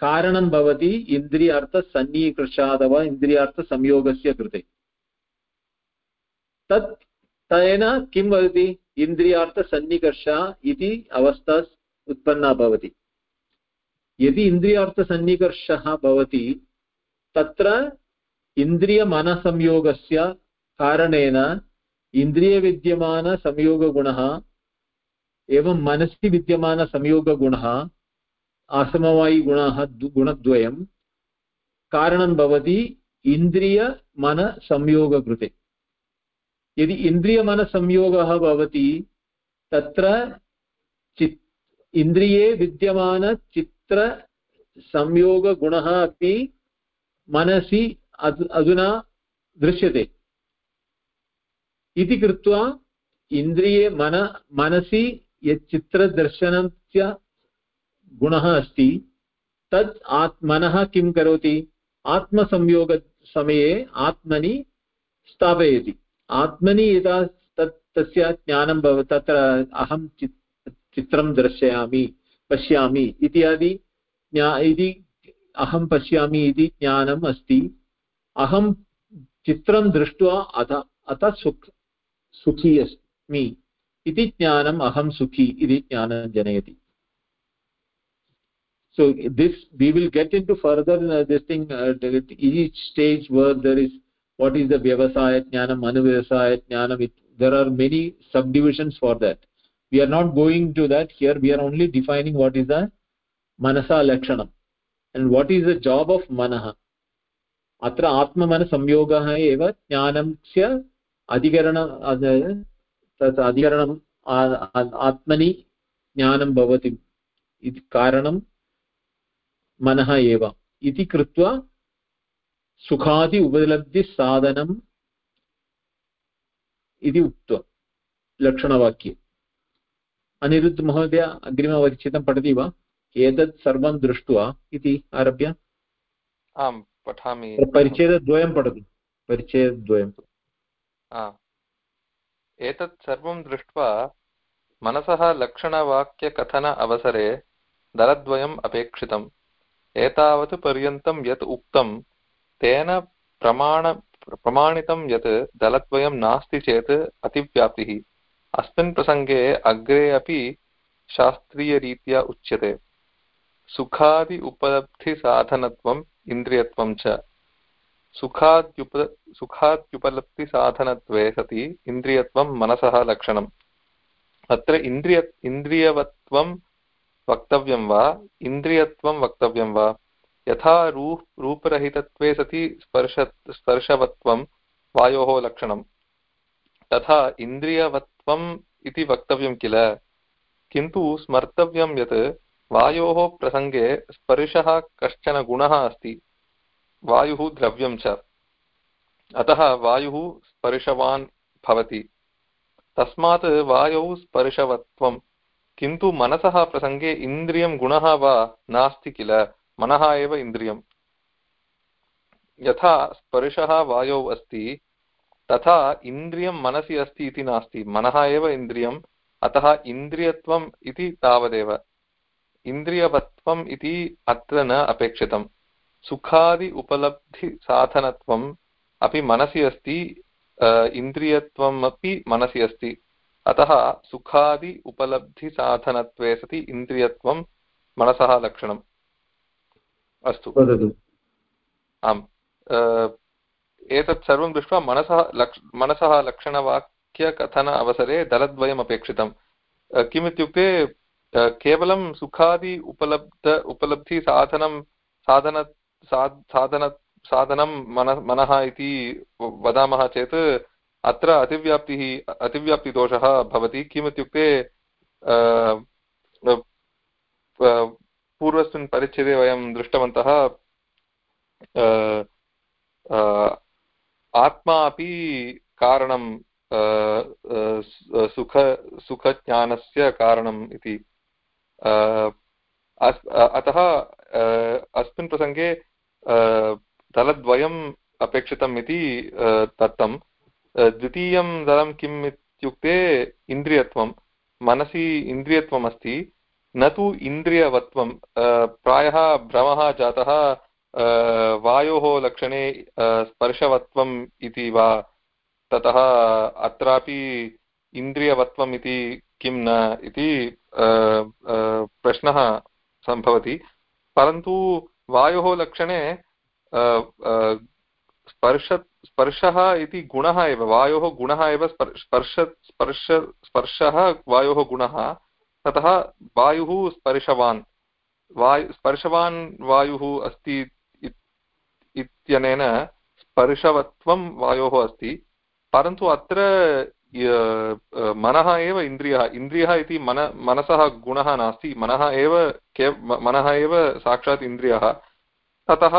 कारणं भवति इन्द्रियार्थसन्निकृषात् वा इन्द्रियार्थसंयोगस्य कृते। तत्, तेन किं वदति? इन्द्रियार्थसन्निकर्ष इति अवस्था उत्पन्ना भवति। यदि इन्द्रियार्थसन्निकर्षः भवति, तत्र इन्द्रियमनसंयोगस्य कारणेन इन्द्रियविद्यमानसंयोगगुणः एवं मनसि विद्यमानसंयोगगुणः असमवायिगुणः गुणद्वयं कारणं भवति इन्द्रियमनसंयोगकृते। यदि इन्द्रियमनसंयोगः भवति, तत्र चित् इन्द्रिये विद्यमानचित्रसंयोगगुणः अपि मनसि अधुना दृश्यते। इति कृत्वा इन्द्रिये मन मनसि यत् चित्रदर्शनस्य गुणः अस्ति, तत् आत् मनः किं करोति? आत्मसंयोगसमये आत्मनि स्थापयति। आत्मनि यदा तत् तस्य ज्ञानं भव तत्र अहं चित् चित्रं दर्शयामि पश्यामि इत्यादि ज्ञा इति अहं पश्यामि इति ज्ञानम् अस्ति। अहं चित्रं दृष्ट्वा अथ अतः सुख सुखी अस्मि इति ज्ञानम् अहं सुखी इति ज्ञानं जनयति। So this we will get into further uh, this thing uh, each stage where there is what is the vyavasaya jnanam anuvyavasaya jnanam there are many subdivisions for that we are not going to that here we are only defining what is the manasa lakshanam and what is the job of manah अत्र आत्ममनसंयोगः एव ज्ञानस्य अधिकरण तत् अधिकरणम् आत्मनि ज्ञानं भवति इति कारणं मनः एव इति कृत्वा सुखादि उपलब्धिसाधनम् इति उक्त्वा लक्षणवाक्ये अनिरुद्ध महोदय अग्रिमपरिचितं पठति वा एतत् सर्वं दृष्ट्वा इति आरभ्य आम् पठामि परिच्छेदद्वयं पठतु परिच्छेदद्वयम् एतत् सर्वं दृष्ट्वा मनसः लक्षणवाक्यकथन अवसरे दलद्वयम् अपेक्षितम् एतावत् पर्यन्तं यत् उक्तं तेन प्रमाण, प्रमाणितं यत् दलद्वयं नास्ति चेत् अतिव्याप्तिः। अस्मिन् प्रसङ्गे अग्रे अपि शास्त्रीयरीत्या उच्यते। सुखादि उपलब्धिसाधनत्वम्, इन्द्रियत्वं च। सुखाद्युप, सुखाद्युपलब्धिसाधनत्वे सति इन्द्रियत्वं मनसः लक्षणम्। अत्र इन्द्रिय, इन्द्रियवत्वं वक्तव्यं वा? इन्द्रियत्वं वक्तव्यं वा? यथा रू, रूपरहितत्वे सति स्पर्श, स्पर्शवत्वं वायोः लक्षणं तथा इन्द्रियवत्वम् इति वक्तव्यं किल? किन्तु स्मर्तव्यं यत् वायोः प्रसङ्गे स्पर्शः कश्चन गुणः अस्ति। वायुः द्रव्यं च। अतः वायुः स्पर्शवान् भवति। तस्मात् वायौ स्पर्शवत्वं किन्तु मनसः प्रसङ्गे इन्द्रियं गुणः वा नास्ति किल? मनः एव इन्द्रियं यथा स्पर्शः वायौ अस्ति, तथा इन्द्रियं मनसि अस्ति इति नास्ति। मनः एव इन्द्रियम्, अतः इन्द्रियत्वम् इति तावदेव। इन्द्रियवत्वम् इति अत्र न अपेक्षितम्। सुखादि उपलब्धिसाधनत्वम् अपि मनसि अस्ति इन्द्रियत्वम् अपि मनसि अस्ति। अतः सुखादि उपलब्धिसाधनत्वे सति इन्द्रियत्वं मनसः लक्षणम्। अस्तु। वदतु। आम् एतत् सर्वं दृष्ट्वा मनसः लक्ष मनसः लक्षणवाक्यकथन अवसरे दलद्वयम् अपेक्षितं किमित्युक्ते केवलं सुखादि उपलब्ध उपलब्धिसाधनं साधन साधन साधनं मन मनः इति वदामः चेत् अत्र अतिव्याप्तिः अतिव्याप्तिदोषः भवति। किमित्युक्ते पूर्वस्मिन् परिच्छेदे वयं दृष्टवन्तः आत्मा अपि कारणं सुख, सुखज्ञानस्य कारणम् इति। अतः अस्मिन् प्रसङ्गे दलद्वयम् अपेक्षितम् इति दत्तं द्वितीयं दलं किम् इत्युक्ते, इन्द्रियत्वं। मनसि इन्द्रियत्वम् अस्ति न तु इन्द्रियवत्वं प्रायः भ्रमः जातः वायोः लक्षणे स्पर्शवत्वम् इति वा, ततः अत्रापि इन्द्रियवत्वम् इति किं न इति प्रश्नः सम्भवति। परन्तु वायोः लक्षणे स्पर्श, स्पर्शः इति गुणः एव, वायोः गुणः एव स्पर्श स्पर्श, स्पर्शः वायोः गुणः। ततः वायुः स्पर्शवान्। वायु, स्पर्शवान् वायुः अस्ति इत्यनेन स्पर्शवत्वं वायोः अस्ति। परन्तु अत्र मनः एव इन्द्रियः। इन्द्रियः इति मन, मनसः गुणः नास्ति। मनः एव के मनः एव साक्षात् इन्द्रियः। ततः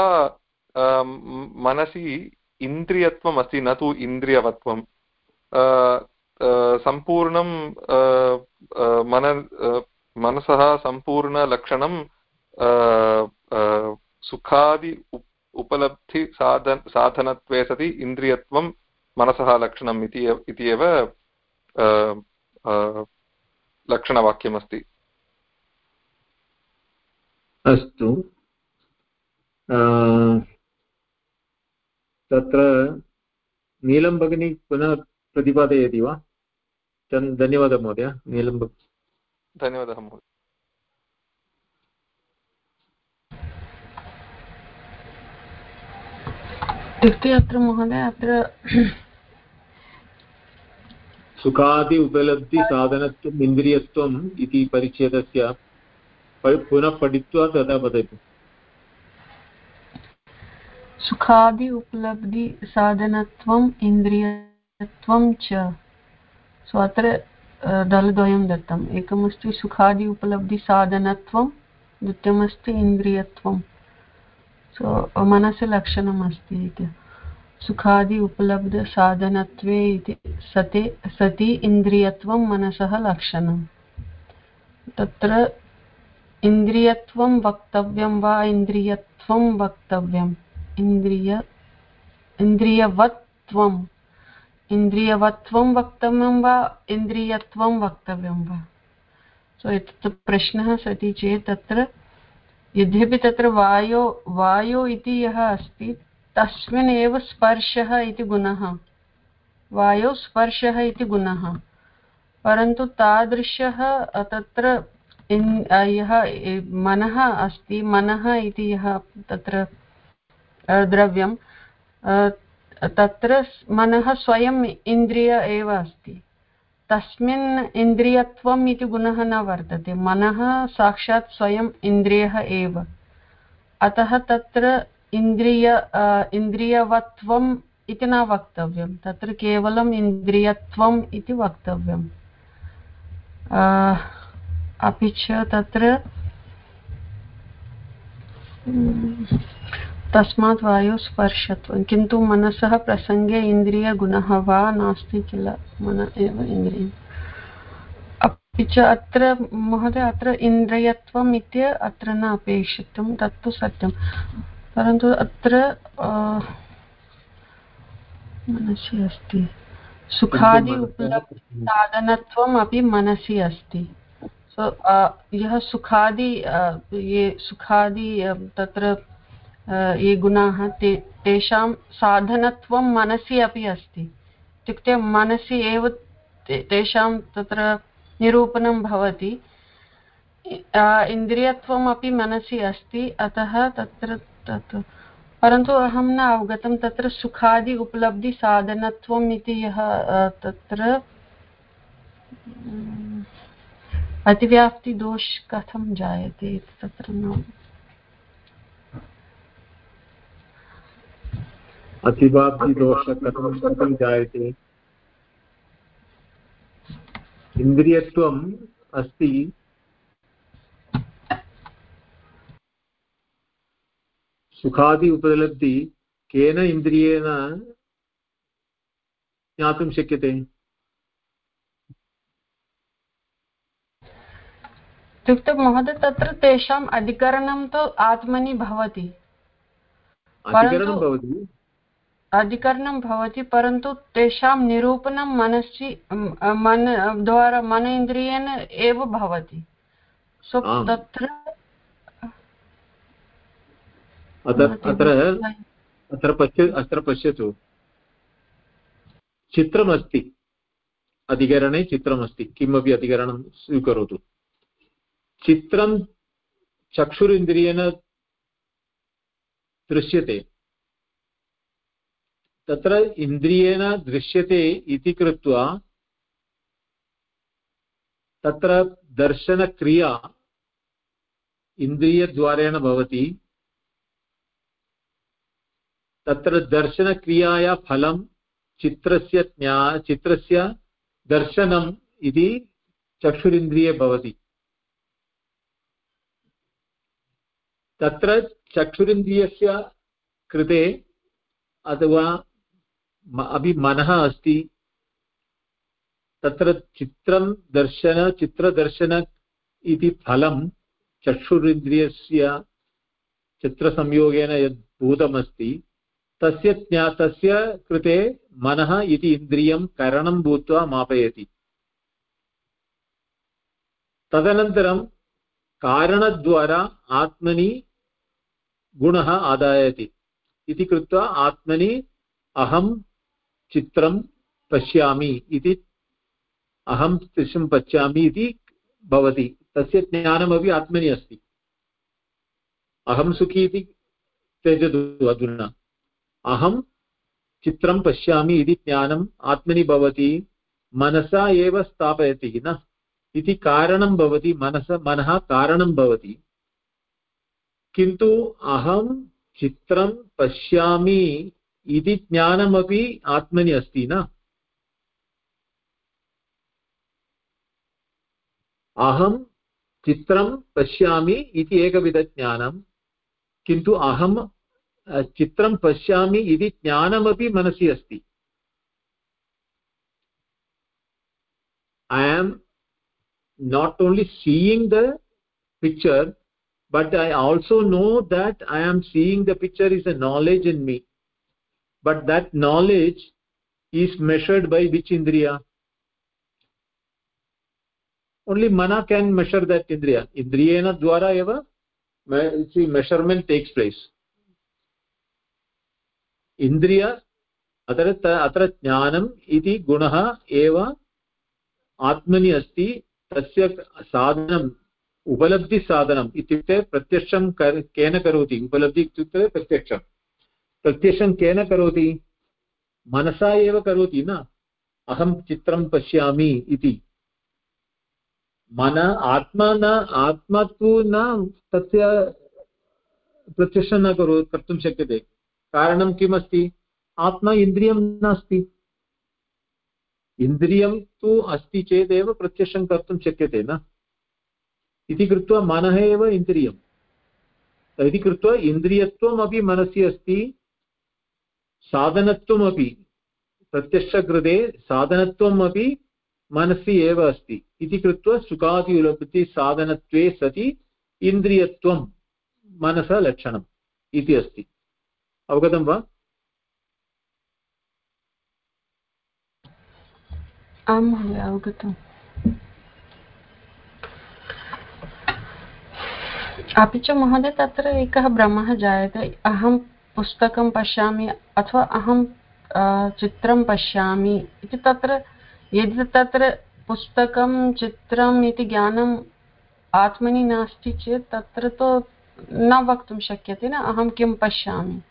मनसि इन्द्रियत्वम् अस्ति न तु इन्द्रियवत्वं सम्पूर्णं मन मनसः सम्पूर्णलक्षणं सुखादि उपलब्धिसाधन साधनत्वे सति इन्द्रियत्वं मनसः लक्षणम् इति एव लक्षणवाक्यमस्ति। अस्तु। तत्र नीलं भगिनी पुनः प्रतिपादयति वा? धन्यवादः महोदय नीलं धन्यवादः महोदय। इत्युक्ते अत्र महोदय अत्र सुखादि उपलब्धिसाधनत्वम् इन्द्रियत्वम् इति परिच्छेदस्य पुनः पठित्वा तदा वदतु। सुखादि उपलब्धिसाधनत्वम् इन्द्रियत्वं च। सो अत्र दलद्वयं दत्तम्। एकमस्ति सुखादि उपलब्धिसाधनत्वं द्वितीयमस्ति इन्द्रियत्वं। सो मनसि लक्षणम् अस्ति इति। सुखादि उपलब्धसाधनत्वे इति। सति सति इन्द्रियत्वं, मनसः लक्षणं तत्र इन्द्रियत्वं वक्तव्यं वा इन्द्रियत्वं वक्तव्यम्? इन्द्रिय इन्द्रियवत्वम् इन्द्रियवत्वं वक्तव्यं वा इन्द्रियत्वं वक्तव्यं वा? सो एतत् प्रश्नः सति चेत् तत्र, यद्यपि तत्र वायो वायो इति यः अस्ति, तस्मिन् एव स्पर्शः इति गुणः। वायौ स्पर्शः इति गुणः। परन्तु तादृशः तत्र यः मनः अस्ति, मनः इति यः तत्र द्रव्यं तत्र मनः स्वयम् इन्द्रिय एव अस्ति। तस्मिन् इन्द्रियत्वम् इति गुणः न वर्तते। मनः साक्षात् स्वयम् इन्द्रियः एव। अतः तत्र इन्द्रिय इन्द्रियवत्वम् इति न वक्तव्यं तत्र केवलम् इन्द्रियत्वम् इति वक्तव्यम्। अपि च तत्र तस्मात् वायुस्पर्शत्वं किन्तु मनसः प्रसङ्गे इन्द्रियगुणः वा नास्ति किल मन एव इन्द्रियम्। अपि च अत्र महोदय अत्र इन्द्रियत्वम् इति अत्र न अपेक्षितं तत्तु सत्यं। परन्तु अत्र मनसि अस्ति। सुखादि उपलब्धसाधनत्वम् अपि मनसि अस्ति। सो यः सुखादि ये सुखादि तत्र ये गुणाः ते, तेषां साधनत्वं मनसि अपि अस्ति। इत्युक्ते मनसि एव तेषां तत्र निरूपणं भवति। इन्द्रियत्वम् अपि मनसि अस्ति, अतः तत्र तत्, परन्तु अहं न अवगतं तत्र सुखादि उपलब्धिसाधनत्वम् इति यः तत्र, अतिव्याप्तिदोष कथं जायते तत्र न अतिव्याप्तिदोष कथं कथं जायते इन्द्रियत्वम् अस्ति। सुखादि उपलब्धि केन इन्द्रियेण ज्ञातुं शक्यते? इत्युक्ते महोदय तत्र तेषाम् अधिकरणं तु आत्मनि भवति। अधिकरणं भवति। अधिकरणं भवति परन्तु तेषां निरूपणं मनसि मन द्वारा मन इन्द्रियेण एव भवति। सो तत्र अत्र अत्र पश्य अत्र पश्यतु। चित्रमस्ति। अधिकरणे चित्रमस्ति। किमपि अधिकरणं स्वीकरोतु। चित्रं चक्षुरिन्द्रियेण दृश्यते। तत्र इन्द्रियेण दृश्यते इति कृत्वा तत्र दर्शनक्रिया इन्द्रियद्वारेण भवति। तत्र दर्शनक्रियाया फलं, चित्रस्य ज्ञा, चित्रस्य दर्शनम् इति चक्षुरिन्द्रिये भवति। तत्र चक्षुरिन्द्रियस्य कृते अथवा अपि मनः अस्ति। तत्र चित्रं दर्शन, चित्रदर्शन इति फलं चक्षुरिन्द्रियस्य चित्रसंयोगेन यद् भूतमस्ति, तस्य ज्ञा, तस्य कृते मनः इति इन्द्रियं करणं भूत्वा मापयति। तदनन्तरं कारणद्वारा आत्मनि गुणः आदायति। इति कृत्वा आत्मनि अहं चित्रं पश्यामि इति, अहं दृश्यं पश्यामि इति भवति। तस्य ज्ञानमपि आत्मनि अस्ति। अहं सुखी इति त्यजतु अधुना। अहं चित्रं पश्यामि इति ज्ञानम् आत्मनि भवति, मनसा एव स्थापयति न? इति कारणं भवति, मनस, मनः कारणं भवति। किन्तु अहं चित्रं पश्यामि इति ज्ञानमपि आत्मनि अस्ति न? अहं चित्रं पश्यामि इति एकविधज्ञानं किन्तु अहं चित्रं पश्यामि इति ज्ञानमपि मनसि अस्ति। I am not only seeing the picture but I also know that I am seeing the picture is a knowledge in me but that knowledge is measured by which indriya only mana can measure that indriya indriyena dwara eva see measurement takes place इन्द्रिय अत्र अत्र ज्ञानम् इति गुणः एव आत्मनि अस्ति तस्य साधनम् उपलब्धिसाधनम् इत्युक्ते प्रत्यक्षं केन करोति उपलब्धि इत्युक्ते प्रत्यक्षं प्रत्यक्षं केन करोति? मनसा एव करोति न? अहं चित्रं पश्यामि इति। मन आत्मा न, आत्मा तु न, तस्य प्रत्यक्षं न करो, कर्तुं शक्यते। कारणं किमस्ति? आत्मा इन्द्रियं नास्ति। इन्द्रियं तु अस्ति चेदेव प्रत्यक्षं कर्तुं शक्यते न? इति कृत्वा मनः एव इन्द्रियम्। इति कृत्वा इन्द्रियत्वमपि मनसि अस्ति। साधनत्वमपि प्रत्यक्षकृते साधनत्वम् अपि मनसि एव अस्ति। इति कृत्वा सुखादि साधनत्वे सति इन्द्रियत्वं, मनसः लक्षणम् इति अस्ति। अवगतं वा? आं महोदय, अवगतम्। अपि च महोदय, तत्र एकः भ्रमः जायते। अहं पुस्तकं पश्यामि अथवा अहं चित्रं पश्यामि इति तत्र यदि तत्र पुस्तकं चित्रम् इति ज्ञानम् आत्मनि नास्ति चेत् तत्र तु न वक्तुं शक्यते न अहं किं पश्यामि?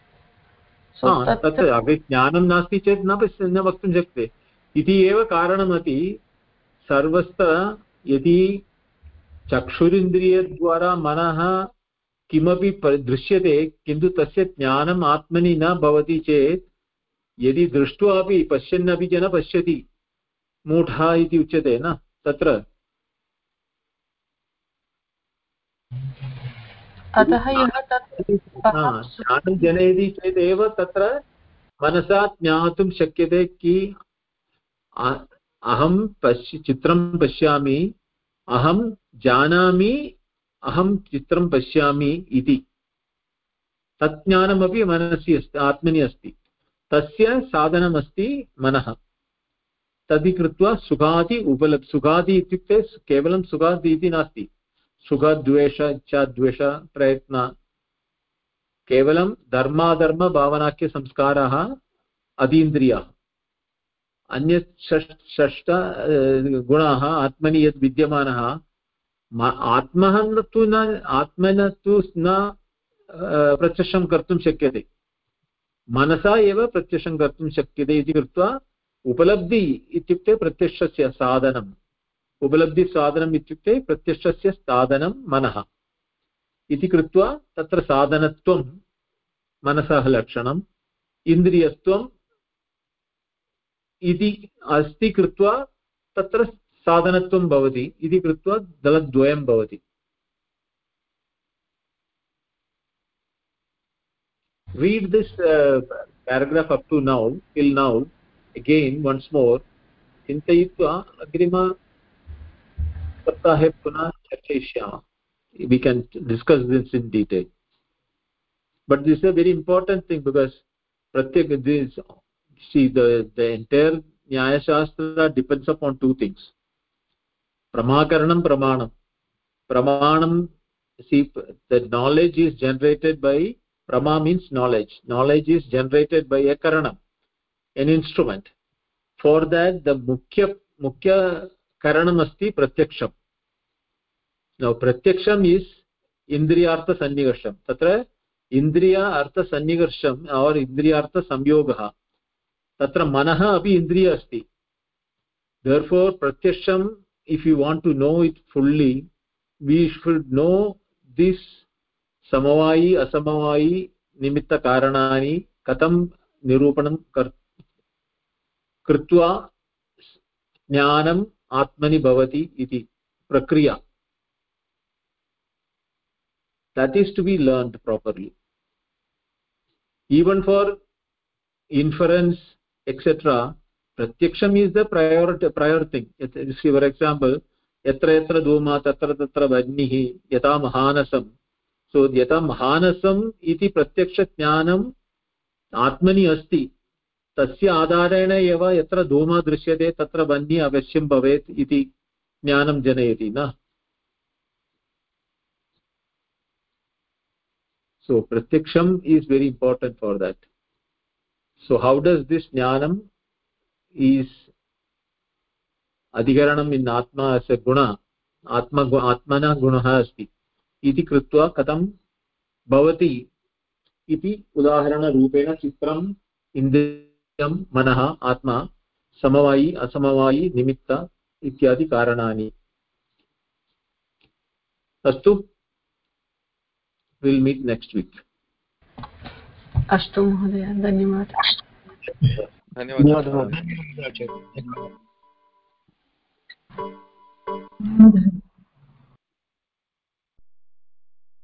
तत्र ज्ञानं नास्ति चेत् न पश्य न वक्तुं शक्यते। इति एव कारणमपि सर्वत्र यदि चक्षुरिन्द्रियद्वारा मनः किमपि दृश्यते किन्तु तस्य ज्ञानम् आत्मनि न भवति चेत् यदि दृष्ट्वा अपि पश्यन्नपि च न पश्यति। मूढः इति उच्यते न? तत्र। ज्ञानं जनयति चेदेव तत्र मनसा ज्ञातुं शक्यते कि अहं पश्य चित्रं पश्यामि अहं जानामि अहं चित्रं पश्यामि इति। तत् ज्ञानमपि मनसि अस्ति, आत्मनि अस्ति। तस्य साधनमस्ति मनः। तदि कृत्वा सुखादि उपलब् सुखादि इत्युक्ते केवलं सुखादि इति नास्ति। सुखद्वेष, इच्छाद्वेष, प्रयत्न। केवलं धर्माधर्मभावनाख्यसंस्काराः अतीन्द्रियाः अन्यत् षष्, षष्ट गुणाः, आत्मनि यद् विद्यमानः आत्मः तु न आत्मन तु न प्रत्यक्षं कर्तुं शक्यते। मनसा एव प्रत्यक्षं कर्तुं शक्यते इति कृत्वा उपलब्धि इत्युक्ते प्रत्यक्षस्य साधनम्। उपलब्धिसाधनम् इत्युक्ते प्रत्यक्षस्य साधनं मनः। इति कृत्वा तत्र साधनत्वं, मनसः लक्षणम् इन्द्रियत्वं इति अस्ति कृत्वा तत्र साधनत्वं भवति इति कृत्वा दलद्वयं भवति। Read this paragraph up to now till now again once more चिन्तयित्वा अग्रिम सप्ताहे पुनः चर्चयिष्यामः। We can discuss this in detail but this a very important thing because प्रत्येक दिस् सी द न्यायशास्त्र डिपेण्ड्स् अपान् टु थिङ्ग्स् प्रमाकरणं प्रमाण प्रमाण see the knowledge is generated by प्रमा means knowledge knowledge is generated by a करणम् an instrument for that the मुख्य मुख्यकरणमस्ति प्रत्यक्षम् प्रत्यक्षम् इस् इन्द्रियार्थसन्निकर्षं तत्र इन्द्रिया अर्थसन्निकर्षम् और् इन्द्रियार्थसंयोगः तत्र मनः अपि इन्द्रिय अस्ति दर्फोर् प्रत्यक्षं if you want to know it fully we should know this समवायि असमवायि निमित्तकारणानि कथं निरूपणं कृत्वा ज्ञानम् आत्मनि भवति इति प्रक्रिया that is to be learned properly even for inference etc is the prior prior thing for example यत्र यत्र धूमः तत्र तत्र वह्निः यथा महानसं सो यथा महानसम् इति प्रत्यक्षज्ञानम् आत्मनि अस्ति तस्य आधारेण एव यत्र धूमः दृश्यते तत्र वह्निः अवश्यं भवेत् इति ज्ञानं जनयति न so pratyaksham is very important for that so how does this jnanam is अधिकरणम् इन् आत्मा अस्य गुण आत्म आत्मनः गुणः अस्ति इति कृत्वा कथं भवति इति उदाहरणरूपेण चित्रम् इन्द्रियं मनः आत्मा समवायि असमवायि निमित्त इत्यादि कारणानि अस्तु विल् मीट् नेक्स्ट् वीक् अस्तु महोदय धन्यवादः धन्यवादः। धन्यवादः।